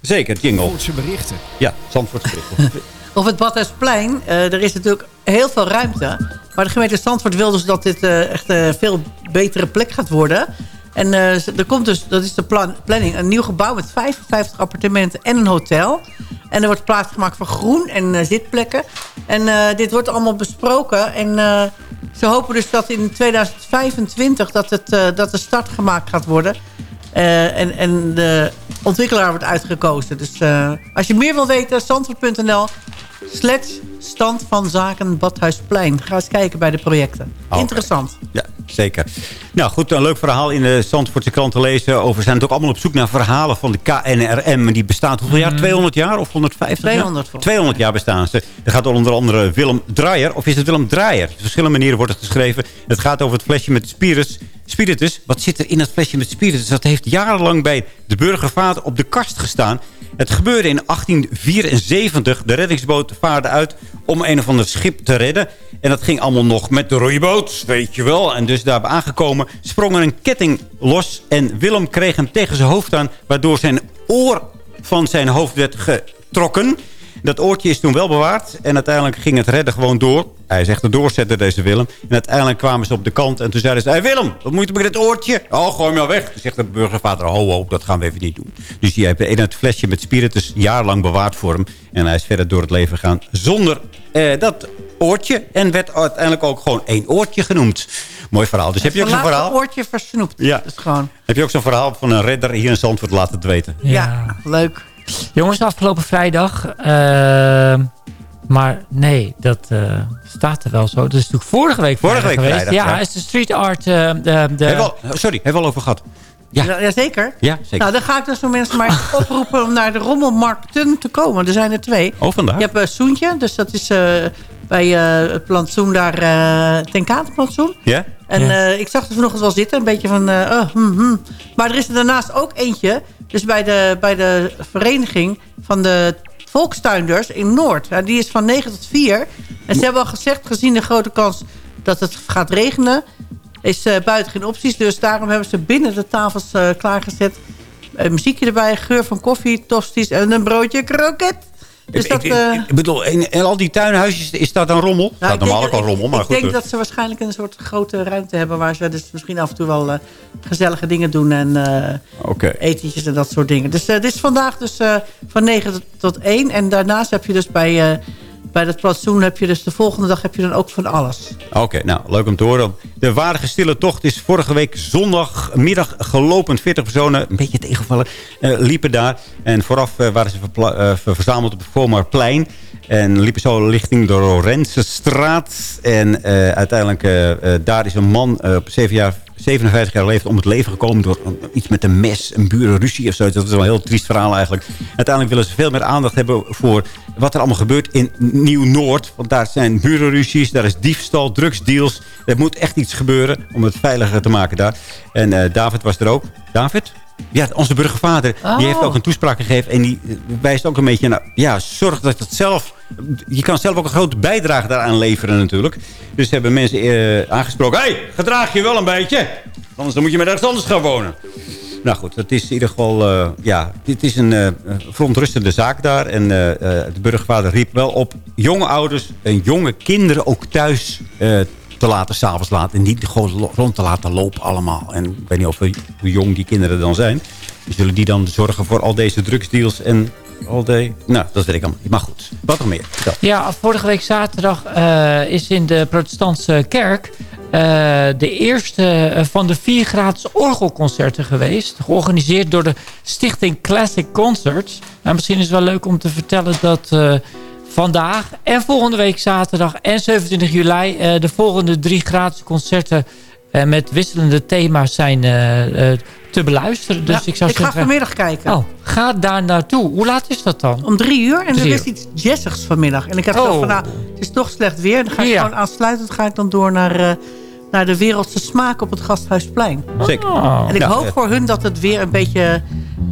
S7: Zeker, jingle.
S15: Zandvoortse berichten.
S7: Ja, Zandvoortse berichten. (laughs)
S5: Of het Badhuisplein. eh er is natuurlijk heel veel ruimte. Maar de gemeente Zandvoort wil dus dat dit eh, echt een veel betere plek gaat worden. En eh, er komt dus, dat is de plan, planning, een nieuw gebouw met 55 appartementen en een hotel. En er wordt plaats gemaakt voor groen en eh, zitplekken. En eh, dit wordt allemaal besproken. En eh, ze hopen dus dat in 2025 dat, het, eh, dat de start gemaakt gaat worden. Eh, en, en de ontwikkelaar wordt uitgekozen. Dus eh, als je meer wil weten, zandvoort.nl slash stand van zaken Badhuisplein. Ga eens kijken bij de projecten.
S7: Oké.
S5: Interessant.
S7: Ja, zeker. Nou goed, een leuk verhaal in de Zandvoortse krant te lezen. Over, we zijn natuurlijk allemaal op zoek naar verhalen van de KNRM. Die bestaat hoeveel jaar? 200 jaar of 150
S5: 200
S7: jaar?
S5: volgens
S7: 200 jaar bestaan ze. Er gaat onder andere Willem Draaier. Of is het Willem Draaier? Op verschillende manieren wordt het geschreven. Het gaat over het flesje met spiritus. Spiritus, wat zit er in dat flesje met spiritus? Dat heeft jarenlang bij de burgervader op de kast gestaan. Het gebeurde in 1874. De reddingsboot vaarde uit om een of ander schip te redden. En dat ging allemaal nog met de roeiboot, weet je wel. En dus daar aangekomen sprong er een ketting los. En Willem kreeg hem tegen zijn hoofd aan... waardoor zijn oor van zijn hoofd werd getrokken. Dat oortje is toen wel bewaard. En uiteindelijk ging het redden gewoon door. Hij is echt een doorzetter, deze Willem. En uiteindelijk kwamen ze op de kant. En toen zeiden ze... Hey Willem, wat moet je met dit oortje? Oh, gooi me al weg. Toen zegt de burgervader... Ho, ho, dat gaan we even niet doen. Dus die heeft in het flesje met spiritus jarenlang bewaard voor hem. En hij is verder door het leven gegaan zonder eh, dat oortje. En werd uiteindelijk ook gewoon één oortje genoemd. Mooi verhaal. Dus heb je ook zo'n verhaal?
S5: oortje versnoept.
S7: Ja.
S5: Dus gewoon,
S7: Heb je ook zo'n verhaal van een redder hier in Zandvoort laten het weten?
S5: ja, leuk.
S9: Jongens, afgelopen vrijdag. ehm, maar nee, dat eh, staat er wel zo. Dat is natuurlijk vorige week
S7: Vorige
S9: vrijdag
S7: week
S9: geweest.
S7: vrijdag,
S9: ja,
S7: ja.
S9: is de street art... eh, de, de,
S7: Heb wel, sorry, heb wel over gehad. Ja.
S5: Ja, ja, zeker.
S7: Ja, zeker.
S5: Nou, dan ga ik dus zo mensen maar (laughs) oproepen om naar de rommelmarkten te komen. Er zijn er twee.
S7: Oh, vandaag?
S5: Je hebt uh, Soentje, dus dat is eh, bij eh, het plantsoen daar, uh, ten Katerplantsoen.
S7: Ja?
S5: En
S7: Ja.
S5: eh, ik zag er vanochtend wel zitten, een beetje van... eh, oh, hm, hm. Maar er is er daarnaast ook eentje, dus bij de, bij de vereniging van de volkstuinders in Noord. Ja, die is van 9 tot 4. En ze hebben al gezegd, gezien de grote kans dat het gaat regenen... is eh, buiten geen opties. Dus daarom hebben ze binnen de tafels eh, klaargezet. Een muziekje erbij, geur van koffie, tosties en een broodje kroket. Dus
S7: ik,
S5: dat,
S7: ik-
S5: eh,
S7: ik bedoel, in, in al die tuinhuisjes, is dat dan rommel?
S5: nou,
S7: dat
S5: ik
S7: normaal ook al rommel, maar
S5: ik
S7: goed.
S5: denk
S7: eh.
S5: dat ze waarschijnlijk een soort grote ruimte hebben... waar ze dus misschien af en toe wel eh, gezellige dingen doen... en
S7: Oké.
S5: etentjes en dat soort dingen. Dus dit is vandaag dus van 9 tot, tot 1. En daarnaast heb je dus bij, bij dat plantsoen... heb je dus de volgende dag heb je dan ook van alles.
S7: Oké, nou, leuk om te horen. De waardige stille tocht is vorige week zondagmiddag gelopen. 40 personen, een beetje tegenvallen, eh, liepen daar. En vooraf eh, waren ze eh, ver- verzameld op het Vomarplein. En liepen zo richting de Lorenzenstraat. En eh, uiteindelijk, eh, daar is een man op 7 jaar, 57 jaar leeftijd om het leven gekomen... door iets met een mes, een burenruzie of zo. Dat is wel een heel triest verhaal eigenlijk. Uiteindelijk willen ze veel meer aandacht hebben voor wat er allemaal gebeurt in Nieuw-Noord. Want daar zijn burenruzies, daar is diefstal, drugsdeals. Er moet echt iets gebeuren om het veiliger te maken daar. En David was er ook. David? Ja, onze burgervader.
S5: Oh.
S7: Die heeft ook een toespraak gegeven. En die wijst ook een beetje naar... Ja, zorg dat het zelf... Je kan zelf ook een grote bijdrage daaraan leveren natuurlijk. Dus hebben mensen eh, aangesproken... Hey, gedraag je wel een beetje. Anders dan moet je met ergens anders gaan wonen. Nou goed, het is in ieder geval... eh, ja, dit is een eh, verontrustende zaak daar. En de burgervader riep wel op jonge ouders... en jonge kinderen ook thuis te laten, s'avonds laten. En niet gewoon rond te laten lopen allemaal. En ik weet niet of, hoe jong die kinderen dan zijn. Zullen die dan zorgen voor al deze drugsdeals en al die... Nou, dat weet ik allemaal niet. Maar goed, wat nog meer? Vertel.
S9: Ja, vorige week zaterdag eh, is in de protestantse kerk... eh, de eerste eh, van de vier gratis orgelconcerten geweest. Georganiseerd door de stichting Classic Concerts. Nou, misschien is het wel leuk om te vertellen dat... eh, vandaag en volgende week zaterdag en 27 juli... eh, de volgende drie gratis concerten eh, met wisselende thema's zijn te beluisteren. Dus
S5: Ja,
S9: ik zou
S5: ik ga
S9: zeggen...
S5: vanmiddag kijken.
S9: Oh, ga daar naartoe. Hoe laat is dat dan?
S5: Om drie uur. En
S9: Drie
S5: er
S9: uur.
S5: is iets jazzigs vanmiddag. En ik heb
S9: Oh.
S5: gedacht van, nou, het is toch slecht weer. Dan ga ik
S9: Ja.
S5: gewoon aansluitend ga ik dan door naar, eh, naar de wereldse smaak op het Gasthuisplein.
S7: Zeker.
S5: En ik hoop voor hun dat het weer een beetje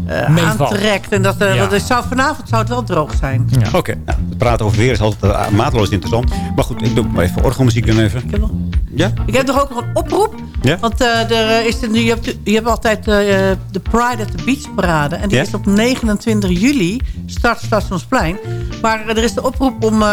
S5: eh, aantrekt. En dat, eh,
S9: Ja.
S5: want het zou, vanavond zou het wel droog zijn.
S7: Oké, nou, het praten over weer is altijd eh, mateloos interessant. Maar goed, ik doe maar even orgelmuziek dan even.
S5: Ik heb, nog,
S7: Ja?
S5: ik heb nog ook nog een oproep.
S7: Ja?
S5: Want eh, er is er nu, je, hebt, je hebt altijd eh, de Pride at the Beach parade. En die
S7: Ja?
S5: is op 29 juli. Start Stationsplein. Maar er is de oproep om...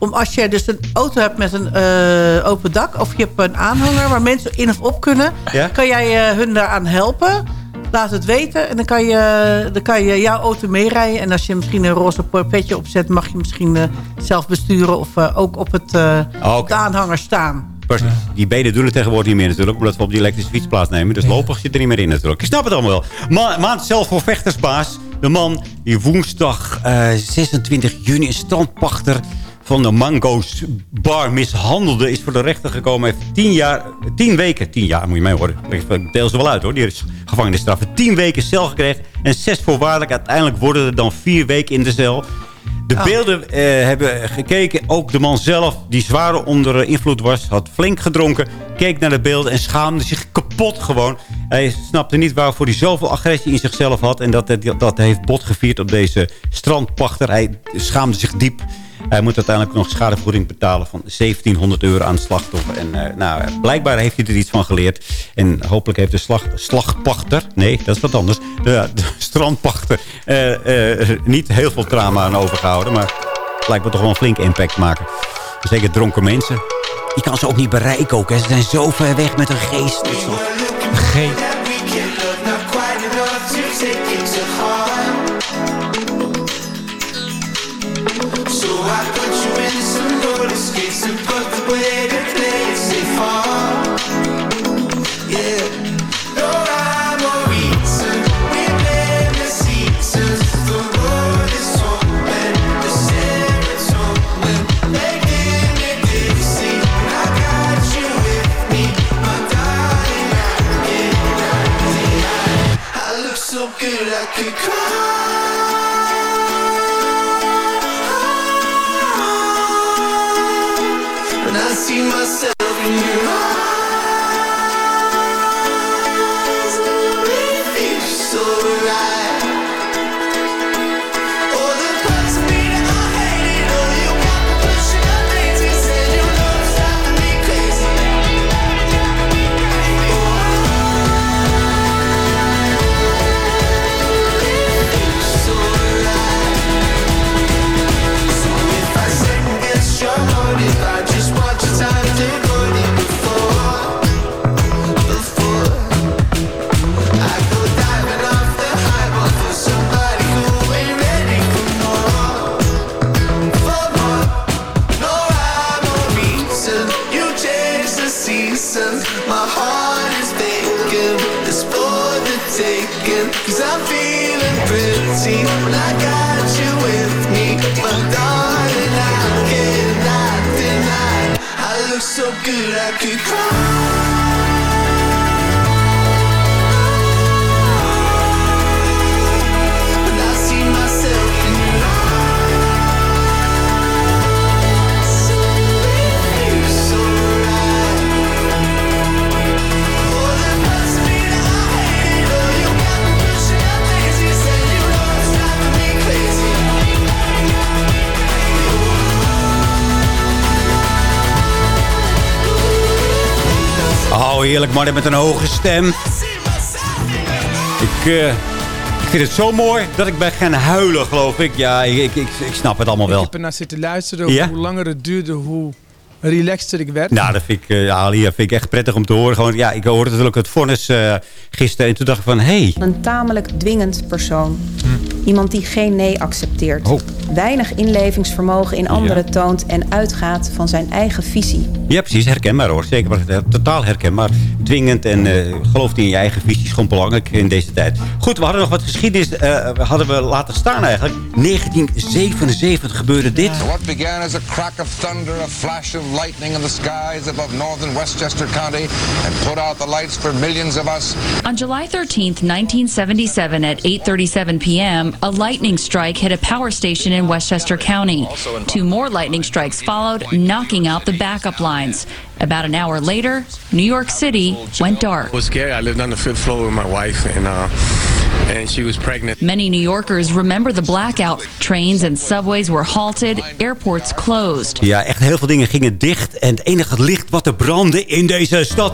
S5: om als je dus een auto hebt met een eh, open dak... of je hebt een aanhanger waar mensen in of op kunnen...
S7: Ja?
S5: kan jij eh, hun daaraan helpen. Laat het weten en dan kan je, dan kan je jouw auto meerijden. En als je misschien een roze petje opzet... mag je misschien eh, zelf besturen of eh, ook op, het, op de aanhanger staan.
S7: Die benen doen het tegenwoordig niet meer natuurlijk. Omdat we op die elektrische fiets plaatsnemen. Dus lopen zit er niet meer in natuurlijk. Ik snap het allemaal wel. Ma maand zelf voor vechtersbaas. De man die woensdag eh, 26 juni een strandpachter van de Mango's Bar mishandelde... is voor de rechter gekomen. Hij heeft 10 jaar, 10 weken, 10 jaar moet je mij horen. Ik deel ze wel uit hoor. Die is gevangenisstraffen. 10 weken cel gekregen. En 6 voorwaardelijk. Uiteindelijk worden er dan 4 weken in de cel. De beelden eh, hebben gekeken. Ook de man zelf, die zwaar onder eh, invloed was, had flink gedronken. Keek naar de beelden en schaamde zich kapot gewoon. Hij snapte niet waarvoor hij zoveel agressie in zichzelf had. En dat, dat, dat heeft bot gevierd op deze strandpachter. Hij schaamde zich diep. Hij moet uiteindelijk nog schadevergoeding betalen van 1700 euro aan het slachtoffer. En eh, nou, blijkbaar heeft hij er iets van geleerd. En hopelijk heeft de slag, slagpachter, nee, dat is wat anders. De, de strandpachter eh, eh, niet heel veel trauma aan overgehouden. Maar het lijkt me toch wel een flinke impact maken. Zeker dronken mensen. Je kan ze ook niet bereiken ook. Hè. Ze zijn zo ver weg met hun geest. Dat heerlijk met een hoge stem. Ik, eh, ik vind het zo mooi dat ik ben gaan huilen, geloof ik. Ja, ik, ik, ik, ik snap het allemaal
S15: Ik
S7: wel.
S15: heb ernaar zitten luisteren.
S7: Ja?
S15: Hoe langer het duurde, hoe relaxter ik werd.
S7: Nou, dat vind ik, eh, Ali, dat vind ik echt prettig om te horen. Gewoon, ja, ik hoorde natuurlijk het vonnis eh, gisteren. En toen dacht ik van, hé, hey,
S17: Een tamelijk dwingend persoon. Iemand die geen nee accepteert.
S7: Oh.
S17: Weinig inlevingsvermogen in anderen toont en uitgaat van zijn eigen visie.
S7: Ja, precies. Herkenbaar hoor. Zeker. Maar, totaal herkenbaar. Dwingend en eh gelooft in je eigen visie is gewoon belangrijk in deze tijd. Goed, we hadden nog wat geschiedenis eh, hadden we laten staan eigenlijk. 1977 gebeurde dit.
S18: What began as a crack of thunder, a flash of lightning in the skies above northern Westchester County and put out the lights for millions of us.
S19: On July 13th, 1977 at 8:37 p.m., a lightning strike hit a power station in Westchester County. Two more lightning strikes followed, knocking out the backup lines. About an hour later, New York City went dark.
S20: It was scary. I lived on the fifth floor with my wife, and uh, and she was pregnant.
S19: Many New Yorkers remember the blackout. Trains and subways were halted, airports closed.
S7: Ja, echt heel veel dingen gingen dicht. En het enige licht wat er brandde in deze stad.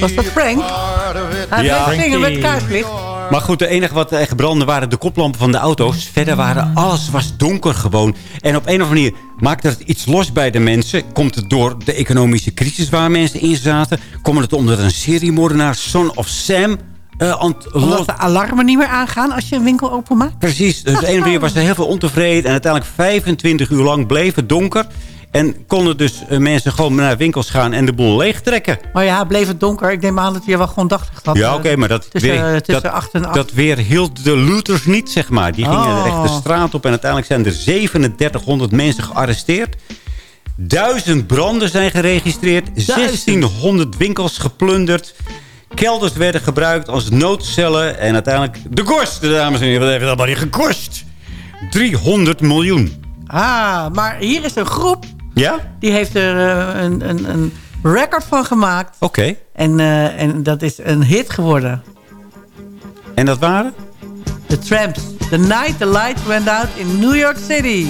S21: Was dat Frank? Hij
S7: Ja.
S21: bleef zingen met kaarslicht.
S7: Maar goed, het enige wat echt brandde waren de koplampen van de auto's. Verder waren alles was donker gewoon. En op een of andere manier maakte het iets los bij de mensen. Komt het door de economische crisis waar mensen in zaten? Komt het omdat een seriemoordenaar, Son of Sam... het
S21: Omdat de alarmen niet meer aangaan als je een winkel openmaakt.
S7: Precies, dus op de ene manier was er heel veel ontevreden. En uiteindelijk 25 uur lang bleef het donker. En konden dus eh, mensen gewoon naar winkels gaan en de boel leegtrekken.
S21: Maar ja, bleef het donker. Ik neem aan dat hij wel gewoon daglicht had.
S7: Ja, oké, maar dat,
S21: tussen,
S7: weer,
S21: tussen
S7: dat,
S21: acht en acht.
S7: dat weer hield de looters niet, zeg maar. Die gingen
S21: Oh.
S7: echt de straat op en uiteindelijk zijn er 3700 mensen gearresteerd. Duizend branden zijn geregistreerd. 1600 winkels geplunderd. Kelders werden gebruikt als noodcellen. En uiteindelijk de kosten, dames en heren. Wat heeft het allemaal niet gekost? 300 miljoen.
S21: Ah, maar hier is een groep.
S7: Ja?
S21: Die heeft er eh, een, een, een record van gemaakt.
S7: Oké.
S21: En, eh, en dat is een hit geworden.
S7: En dat waren?
S21: The Tramps. The night the light went out in New York City.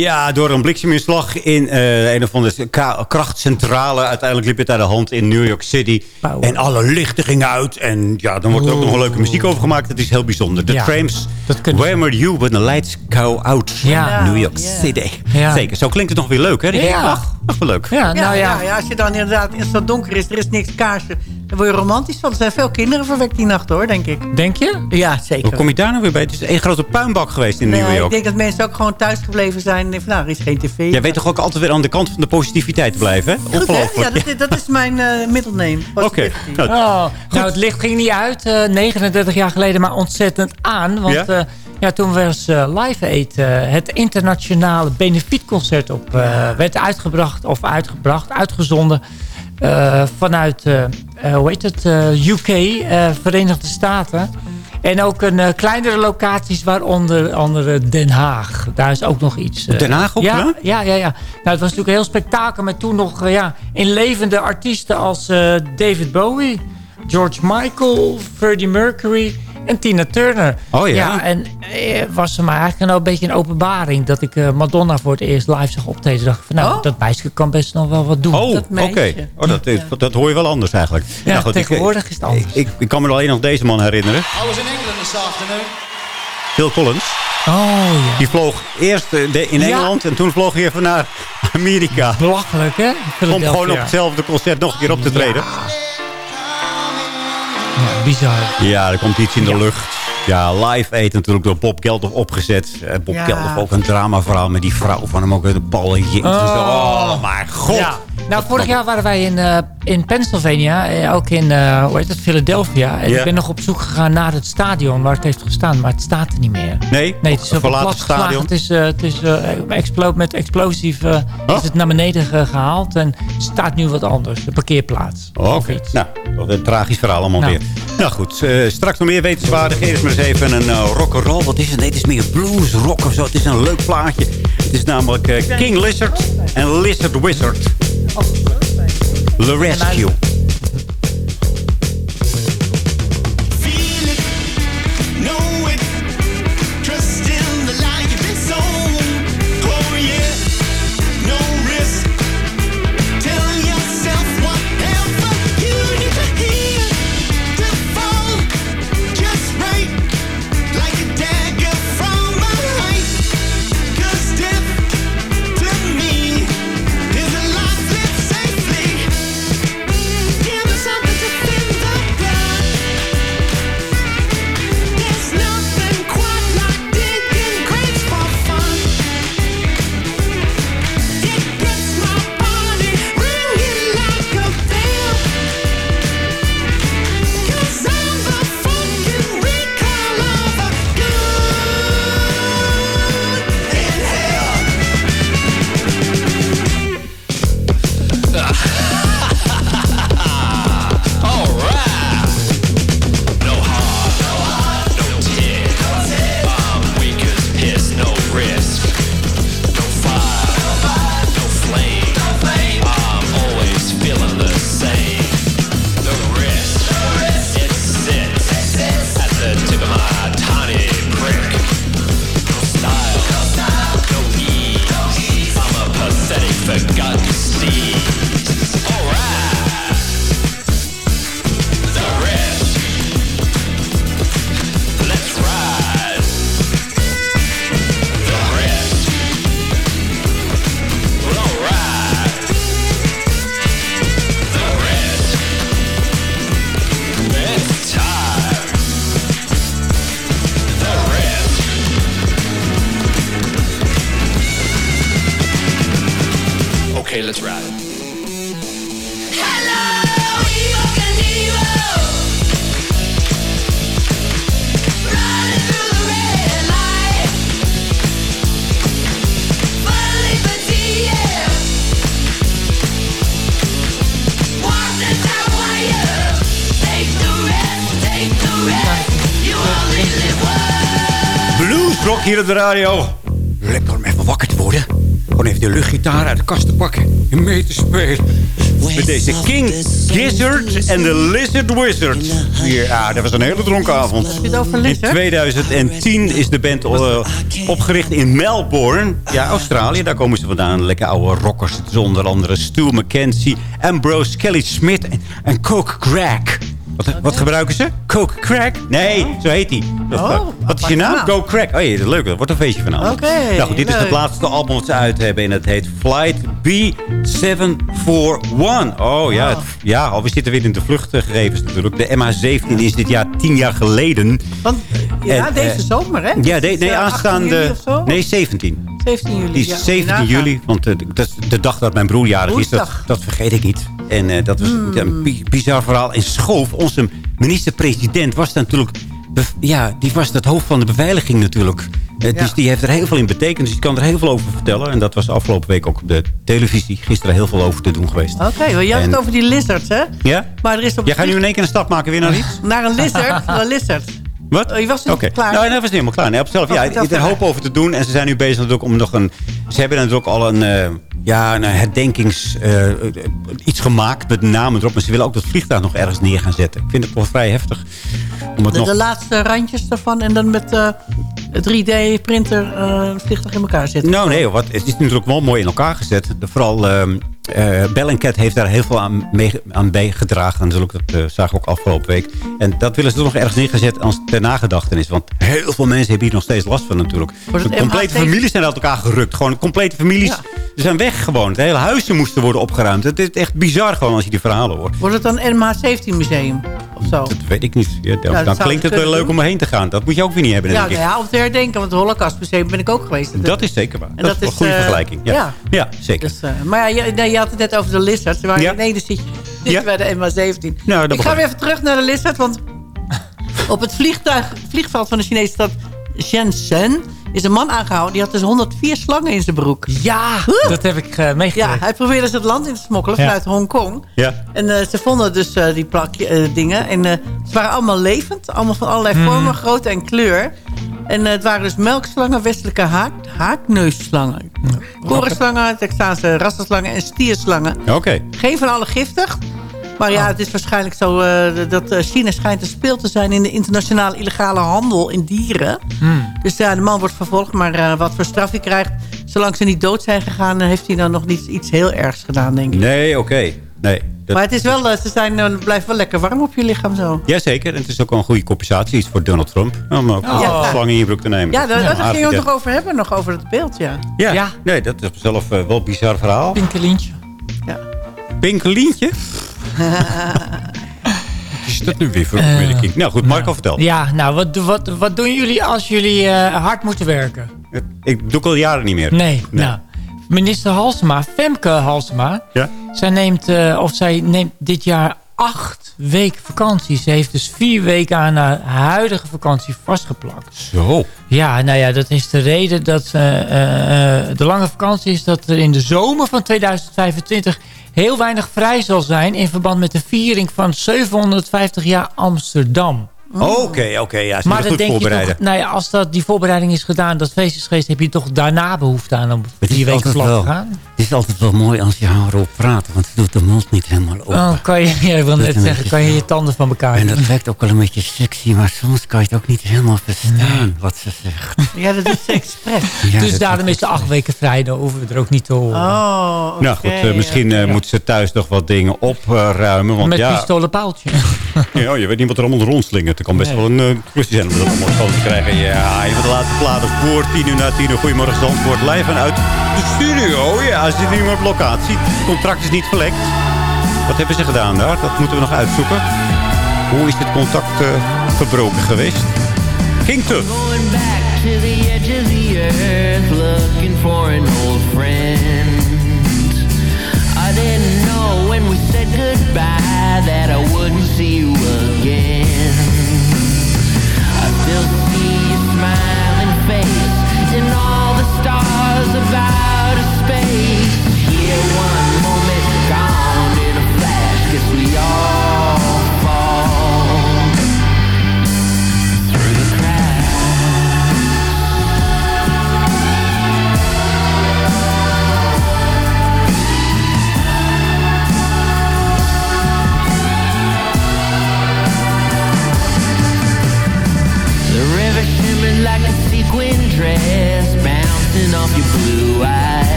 S7: Ja, door een blikseminslag in eh, een of andere krachtcentrale. Uiteindelijk liep het aan de hand in New York City. En alle lichten gingen uit. En ja, dan wordt er ook nog wel leuke muziek over gemaakt. Het is heel bijzonder. De
S9: Ja,
S7: Trams, Where were you when the lights go out?
S9: Ja.
S7: New York. City.
S9: Ja.
S7: Zeker, zo klinkt het nog weer leuk, hè?
S5: Ja.
S7: Ach, ach, wel leuk.
S9: Ja, nou ja.
S5: ja, ja, als je dan inderdaad, als het zo donker is, er is niks kaarsen, dan word je romantisch. Want er zijn veel kinderen verwekt die nacht, hoor, denk ik.
S9: Denk je?
S5: Ja, zeker.
S7: Hoe kom je daar nou weer bij? Het is één grote puinbak geweest in
S5: Nee,
S7: New
S5: ik
S7: York.
S5: denk dat mensen ook gewoon thuis gebleven zijn. En van, nou, er is geen tv.
S7: Jij weet toch ook altijd weer aan de kant van de positiviteit te blijven, hè?
S5: Goed, hè?
S7: Ongelooflijk.
S5: Ja, dat, dat is mijn eh middelname.
S7: Oké. Nou,
S9: Oh, nou, het licht ging niet uit, eh, 39 jaar geleden, maar ontzettend aan. Want
S7: Ja?
S9: ja? ja, toen was eh, Live Aid, eh, het internationale benefietconcert op, eh, werd uitgebracht, of uitgebracht, uitgezonden eh, vanuit, eh, eh, hoe heet het, eh, UK, eh, Verenigde Staten. En ook een eh, kleinere locaties, waaronder andere Den Haag. Daar is ook nog iets. eh,
S7: Den Haag ook
S9: ja, ja, ja, ja. Nou, het was natuurlijk een heel spektakel. Met toen nog eh, ja, in levende artiesten als eh, David Bowie, George Michael, Freddie Mercury en Tina Turner.
S7: Oh ja.
S9: Ja, en eh, was voor mij eigenlijk nou een beetje een openbaring... dat ik eh, Madonna voor het eerst live zag optreden. dacht ik van, nou,
S5: Oh.
S9: dat meisje kan best nog wel wat doen.
S7: Oh,
S9: Dat
S7: oké.
S9: meisje.
S7: Oh, dat, dat hoor je wel anders eigenlijk.
S9: Ja,
S7: Nou goed, ik-
S9: tegenwoordig is het anders.
S7: Ik, ik, ik kan me nog alleen nog deze man herinneren.
S8: I was in England this afternoon.
S7: Phil Collins.
S9: Oh ja.
S7: Die vloog eerst eh, in
S9: Ja.
S7: Engeland en toen vloog hij even naar Amerika.
S9: Belachelijk, hè?
S7: Om gewoon op hetzelfde concert nog een keer op te treden.
S9: Ja, bizar.
S7: Ja, er komt iets in de lucht. Ja, live eten natuurlijk door Bob Geldof opgezet. Eh, Bob
S9: Ja.
S7: Geldof ook een dramaverhaal met die vrouw van hem. Ook weer de ballen.
S9: Oh.
S7: Oh, maar god.
S9: Ja. Nou, vorig jaar waren wij in, eh, in Pennsylvania, eh, ook in uh, hoe heet het, Philadelphia. En ik ben nog op zoek gegaan naar het stadion waar het heeft gestaan, maar het staat er niet meer.
S7: Nee?
S9: Nee, het is
S7: Een verlaten stadion?
S9: Het is, eh, het is eh, explo met explosief eh, is het naar beneden ge- gehaald en het staat nu wat anders. De parkeerplaats.
S7: Oh, Oké, nou, wat een tragisch verhaal allemaal
S9: Nou.
S7: weer. Nou goed, eh, straks nog meer wetenswaardig. Eerst maar eens even een uh, rock'n'roll. Wat is het? Nee, het is meer blues, rock of zo. Het is een leuk plaatje. Het is namelijk eh, King Lizard en Lizard Wizard. The Rescue. Bluesrock hier op de radio. Lekker om even wakker te worden. Gewoon even de luchtgitaar uit de kast te pakken. En mee te spelen. Met deze King Gizzard en de Lizard Wizard. Ja, dat was een hele dronken avond. In
S5: Lizard?
S7: 2010 is de band eh, opgericht in Melbourne. Ja, Australië. Daar komen ze vandaan. Lekker oude rockers. Onder andere Stu McKenzie, Ambrose Kelly Smith en, en Coke Crack. Wat, wat gebruiken ze? Coke Crack? Nee, zo heet hij.
S5: Oh,
S7: wat is je naam? Coke Crack. Oh jee, dat is leuk. Dat wordt een feestje vanavond.
S5: Oké,
S7: nou goed, dit is het laatste album wat ze uit hebben. En het heet Flight B741. Oh ja, het, ja we zitten weer in de vluchtgegevens natuurlijk. De MH17 is dit jaar tien jaar geleden.
S5: Want, ja,
S7: En,
S5: deze
S7: eh,
S5: zomer, hè?
S7: Ja, de, nee,
S5: eh, 18
S7: aanstaande... Nee, 17.
S5: 17 juli.
S7: Die is
S5: ja,
S7: 17
S5: nagaan.
S7: juli, want eh, dat is de dag dat mijn broer jarig is. Dat, dat vergeet ik niet. En eh, dat was ja, een bi- bizar verhaal. En Schoof, onze minister-president, was natuurlijk... Ja, die was het hoofd van de beveiliging natuurlijk. Eh, Dus die heeft er heel veel in betekend. Dus die kan er heel veel over vertellen. En dat was afgelopen week ook op de televisie. Gisteren heel veel over te doen geweest.
S5: Oké, wel, had
S7: En-
S5: het over die lizards, hè?
S7: Ja?
S5: Maar er is op
S7: Jij gaat nu in één keer een stap maken weer naar iets? (laughs)
S5: Naar een lizard, naar een lizard.
S7: Wat?
S5: Oh, je was niet klaar.
S7: Nou, dat was niet helemaal klaar. Nee, op zelf,
S5: Oh,
S7: ja, er een hoop over te doen. En ze zijn nu bezig natuurlijk om nog een... Ze hebben natuurlijk al een, eh, ja, een herdenkings... eh, iets gemaakt met namen erop. Maar ze willen ook dat vliegtuig nog ergens neer gaan zetten. Ik vind het wel vrij heftig. Om het
S5: De,
S7: nog...
S5: de laatste randjes daarvan en dan met eh 3D-printer eh vliegtuig in elkaar zetten.
S7: Nou, nee, wat, het is natuurlijk wel mooi in elkaar gezet. De, vooral ehm eh Bellingcat heeft daar heel veel aan, mee, aan bijgedragen. Natuurlijk, dat eh, zagen we ook afgelopen week. En dat willen ze toch nog ergens neergezet als ter nagedachtenis. Want heel veel mensen hebben hier nog steeds last van natuurlijk. De complete
S5: MH17?
S7: families zijn uit elkaar gerukt. Gewoon complete families. Zijn weg gewoon. De hele huizen moesten worden opgeruimd. Het is echt bizar gewoon als je die verhalen hoort.
S5: Wordt het dan MH17 museum of zo?
S7: Dat weet ik niet. Ja, dan klinkt het wel leuk om erheen te gaan. Dat moet je ook weer niet hebben,
S5: Ja,
S7: denk
S5: nou
S7: ik.
S5: ja, om te herdenken, want het Holocaustmuseum ben ik ook geweest.
S7: Dat is zeker waar.
S5: En
S7: Dat, is een goede
S5: eh,
S7: vergelijking. Ja,
S5: Ja,
S7: zeker.
S5: Dus, maar ja, nee, had het net over de lizards. Maar
S7: Ja.
S5: dan zit je, bij de MH17.
S7: Nou,
S5: ik ga weer even terug naar de lizard, want (laughs) op het vliegtuig, vliegveld van de Chinese stad Shenzhen is een man aangehouden. Die had dus 104 slangen in zijn broek.
S9: Ja, dat heb ik uh, meegekregen.
S5: Ja, hij probeerde ze het land in te smokkelen
S9: Ja.
S5: vanuit Hongkong.
S7: Ja.
S5: En eh, ze vonden dus eh, die plakje, eh, dingen. En eh, ze waren allemaal levend. Allemaal van allerlei
S9: Mhm.
S5: vormen, grootte en kleur. En eh, het waren dus melkslangen, westelijke haak, haakneusslangen. Korenslangen, Texaanse rassenslangen en stierslangen.
S7: Oké.
S5: Geen van alle giftig. Maar
S9: Oh.
S5: ja, het is waarschijnlijk zo eh, dat eh, China schijnt een speel te zijn... in de internationale illegale handel in dieren.
S9: Hmm.
S5: Dus ja, de man wordt vervolgd, maar wat voor straf hij krijgt... zolang ze niet dood zijn gegaan... heeft hij dan nog niet iets heel ergs gedaan, denk ik.
S7: Nee, oké. Nee. Dat,
S5: Maar het is wel, eh, ze zijn, eh, blijven wel lekker warm op je lichaam zo.
S7: Jazeker. En het is ook wel een goede compensatie iets voor Donald Trump. Om ook
S5: Oh.
S7: ja. slang in je broek te nemen.
S5: Ja, daar, daar
S7: aardig
S5: gingen we het nog over hebben, nog over het beeld, ja.
S7: Ja. nee, dat is op zichzelf eh, wel een bizar verhaal.
S9: Pinkelientje.
S7: Pinkelientje? (laughs) Wat is dat nu weer voor
S5: Eh,
S7: opmerking? nou goed, Marco, vertel.
S9: Ja, nou, wat, wat, wat doen jullie als jullie eh, hard moeten werken?
S7: Ik doe ik al jaren niet meer.
S9: Nee, nou. Minister Halsema, Femke Halsema...
S7: Ja?
S9: Zij neemt, eh, of zij neemt dit jaar acht weken vakantie. Ze heeft dus vier weken aan haar huidige vakantie vastgeplakt.
S7: Zo.
S9: Ja, nou ja, dat is de reden dat eh, de lange vakantie is dat er in de zomer van 2025 heel weinig vrij zal zijn in verband met de viering van 750 jaar Amsterdam.
S7: Oké, oké. ja, ze
S9: maar
S7: moeten
S9: dan
S7: goed
S9: denk
S7: voorbereiden.
S9: toch, nou ja, als dat, die voorbereiding is gedaan, dat feest is geweest, heb je toch daarna behoefte aan om
S7: Het
S9: vier weken vlak
S7: wel-
S9: te gaan?
S7: Het is altijd wel mooi als je erop praat, want ze doet de mond niet helemaal open.
S9: Oh, kan je, ja, ik wil
S7: Dat
S9: net
S7: is een
S9: zeggen, kan je je tanden van elkaar
S7: En dat lijkt ook wel een beetje sexy, maar soms kan je het ook niet helemaal verstaan wat ze zegt.
S5: Ja, dat is expres. (laughs)
S7: Ja,
S9: dus daarom is de acht weken vrij, dan hoeven we er ook niet te horen.
S5: Oh,
S7: Nou goed, eh, misschien eh, moet ze thuis nog wat dingen opruimen. Want
S9: Met
S7: ja,
S9: pistolen paaltje. (laughs)
S7: ja, je weet niet wat er allemaal rondslingert. Het kan best
S9: Nee.
S7: wel een uh, kwestie zijn om dat allemaal schoon te krijgen. Ja, even de laatste platen voor tien uur na tien uur. Goedemorgen Zandvoort, live vanuit de studio. Ja, ze zitten nu maar op locatie. Het contract is niet verlekt. Wat hebben ze gedaan daar? Dat moeten we nog uitzoeken. Hoe is dit contact eh, verbroken geweest? Ging te.
S8: Going back to the edge of the earth, looking for an old friend. I didn't know when we said goodbye that I wouldn't see you still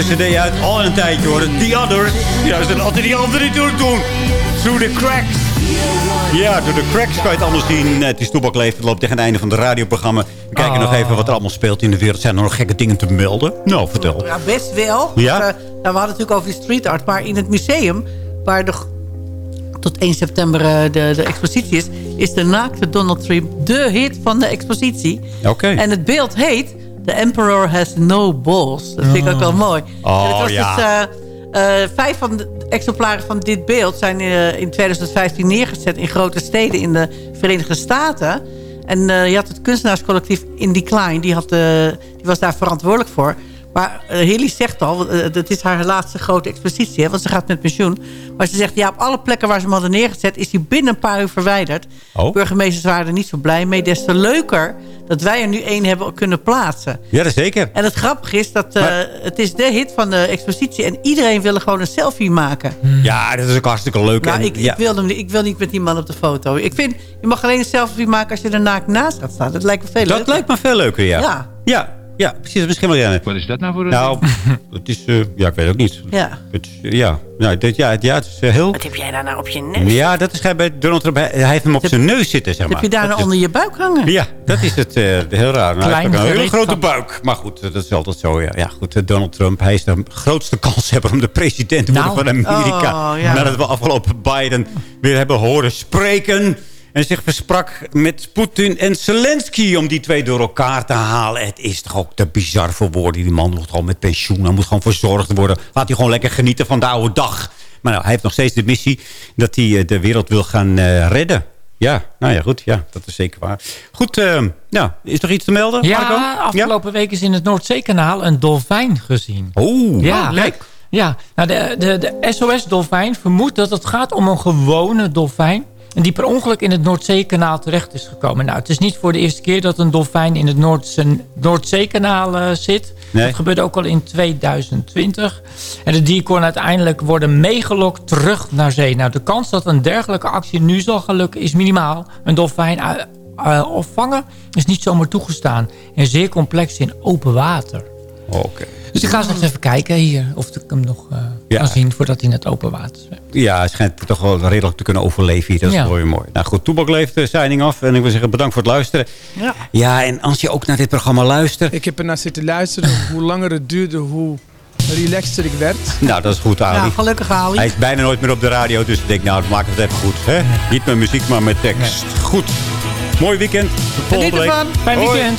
S7: een cd uit, al een tijdje hoor. The Others. Ja, zijn altijd die anderen die het doen. Through the Cracks. Ja, door de cracks kan je het allemaal zien. Het is Toebak Leeft. Het loopt tegen het einde van het radioprogramma. We kijken
S5: Oh.
S7: nog even wat er allemaal speelt in de wereld. Zijn er nog gekke dingen te melden? Nou, vertel.
S5: Ja, best wel.
S7: Ja?
S5: Eh, nou, we hadden het natuurlijk over die street art. Maar in het museum, waar de, tot 1 september eh, de, de expositie is... is de naakte Donald Trump de hit van de expositie.
S7: Oké.
S5: En het beeld heet... The Emperor Has No Balls. Dat vind ik ook wel mooi.
S7: Oh,
S5: En was
S7: ja.
S5: dus, eh, eh, vijf van de exemplaren van dit beeld zijn eh, in 2015 neergezet... in grote steden in de Verenigde Staten... En je had het kunstenaarscollectief In Decline, die, had, die was daar verantwoordelijk voor. Maar uh, Hilly zegt al, uh, dat is haar laatste grote expositie, hè, want ze gaat met pensioen. Maar ze zegt, ja, op alle plekken waar ze hem hadden neergezet... is hij binnen een paar uur verwijderd.
S7: Oh.
S5: Burgemeesters waren er niet zo blij mee. Des te leuker dat wij er nu één hebben kunnen plaatsen.
S7: Ja, dat zeker.
S5: En het grappige is dat uh, het is de hit van de expositie... en iedereen wil er gewoon een selfie maken.
S7: Ja, dat is ook hartstikke leuk.
S5: Nou,
S7: en,
S5: ik,
S7: ja.
S5: ik, wil hem, ik wil niet met die man op de foto. Ik vind, je mag alleen een selfie maken als je er naakt naast gaat staan. Dat lijkt me veel
S7: Dat
S5: leuker.
S7: lijkt me veel leuker, ja.
S5: Ja.
S7: Ja, ja precies. Misschien wel ja.
S22: Wat is dat nou voor een...
S7: Nou, (laughs) het is... eh, ja, ik weet ook niet.
S5: Ja.
S7: Het, is, ja, nou, dit, ja, het- ja, het is eh, heel...
S5: Wat heb jij daar nou op je neus?
S7: Ja, dat is bij Donald Trump. Hij, hij heeft hem op zijn neus zitten, zeg maar.
S5: Heb je daar nou onder je buik hangen?
S7: Ja, dat is het. eh, heel raar. Nou, hij heeft een hele grote buik. Maar goed, eh, dat is altijd zo. Ja, ja goed. eh, Donald Trump, hij is de grootste kanshebber om de president te worden
S5: Nou.
S7: van Amerika.
S5: Oh, ja.
S7: Nadat we afgelopen Biden weer hebben horen spreken. En zich versprak met Poetin en Zelensky om die twee door elkaar te halen. Het is toch ook te bizar voor woorden. Die man moet gewoon met pensioen. Hij moet gewoon verzorgd worden. Laat hij gewoon lekker genieten van de oude dag. Maar nou, hij heeft nog steeds de missie dat hij eh, de wereld wil gaan eh, redden. Ja, nou ja, goed. Ja, dat is zeker waar. Goed, eh, nou, is er iets te melden? Marco?
S9: Ja, afgelopen week is in het Noordzeekanaal een dolfijn gezien.
S7: Oeh,
S9: ja,
S7: oh, kijk.
S9: Ja, nou de, de, de SOS-dolfijn vermoedt dat het gaat om een gewone dolfijn. En die per ongeluk in het Noordzeekanaal terecht is gekomen. Nou, het is niet voor de eerste keer dat een dolfijn in het Noordzeekanaal eh, zit.
S7: Nee.
S9: Dat gebeurde ook al in 2020. En het dier kon uiteindelijk worden meegelokt terug naar zee. Nou, de kans dat een dergelijke actie nu zal gaan lukken is minimaal. Een dolfijn eh, eh, opvangen is niet zomaar toegestaan. En zeer complex in open water.
S7: Oké.
S9: Dus ik ga eens nog even kijken hier of ik hem nog eh,
S7: Ja.
S9: kan zien voordat hij in het open water.
S7: Ja, hij schijnt toch wel redelijk te kunnen overleven hier. Dat is
S9: Ja.
S7: mooi, mooi. Nou goed, Toebak leeft de signing af. En ik wil zeggen bedankt voor het luisteren.
S5: Ja.
S7: Ja, en als je ook naar dit programma luistert...
S15: Ik heb ernaar zitten luisteren. (laughs) Hoe langer het duurde, hoe relaxter ik werd.
S7: Nou, dat is goed, Ali.
S5: Ja, gelukkig Ali.
S7: Hij is bijna nooit meer op de radio, dus ik denk, nou, maak het even goed. Hè? Niet met muziek, maar met tekst. Goed. Mooi weekend. Tot volgende week.
S9: Fijn weekend.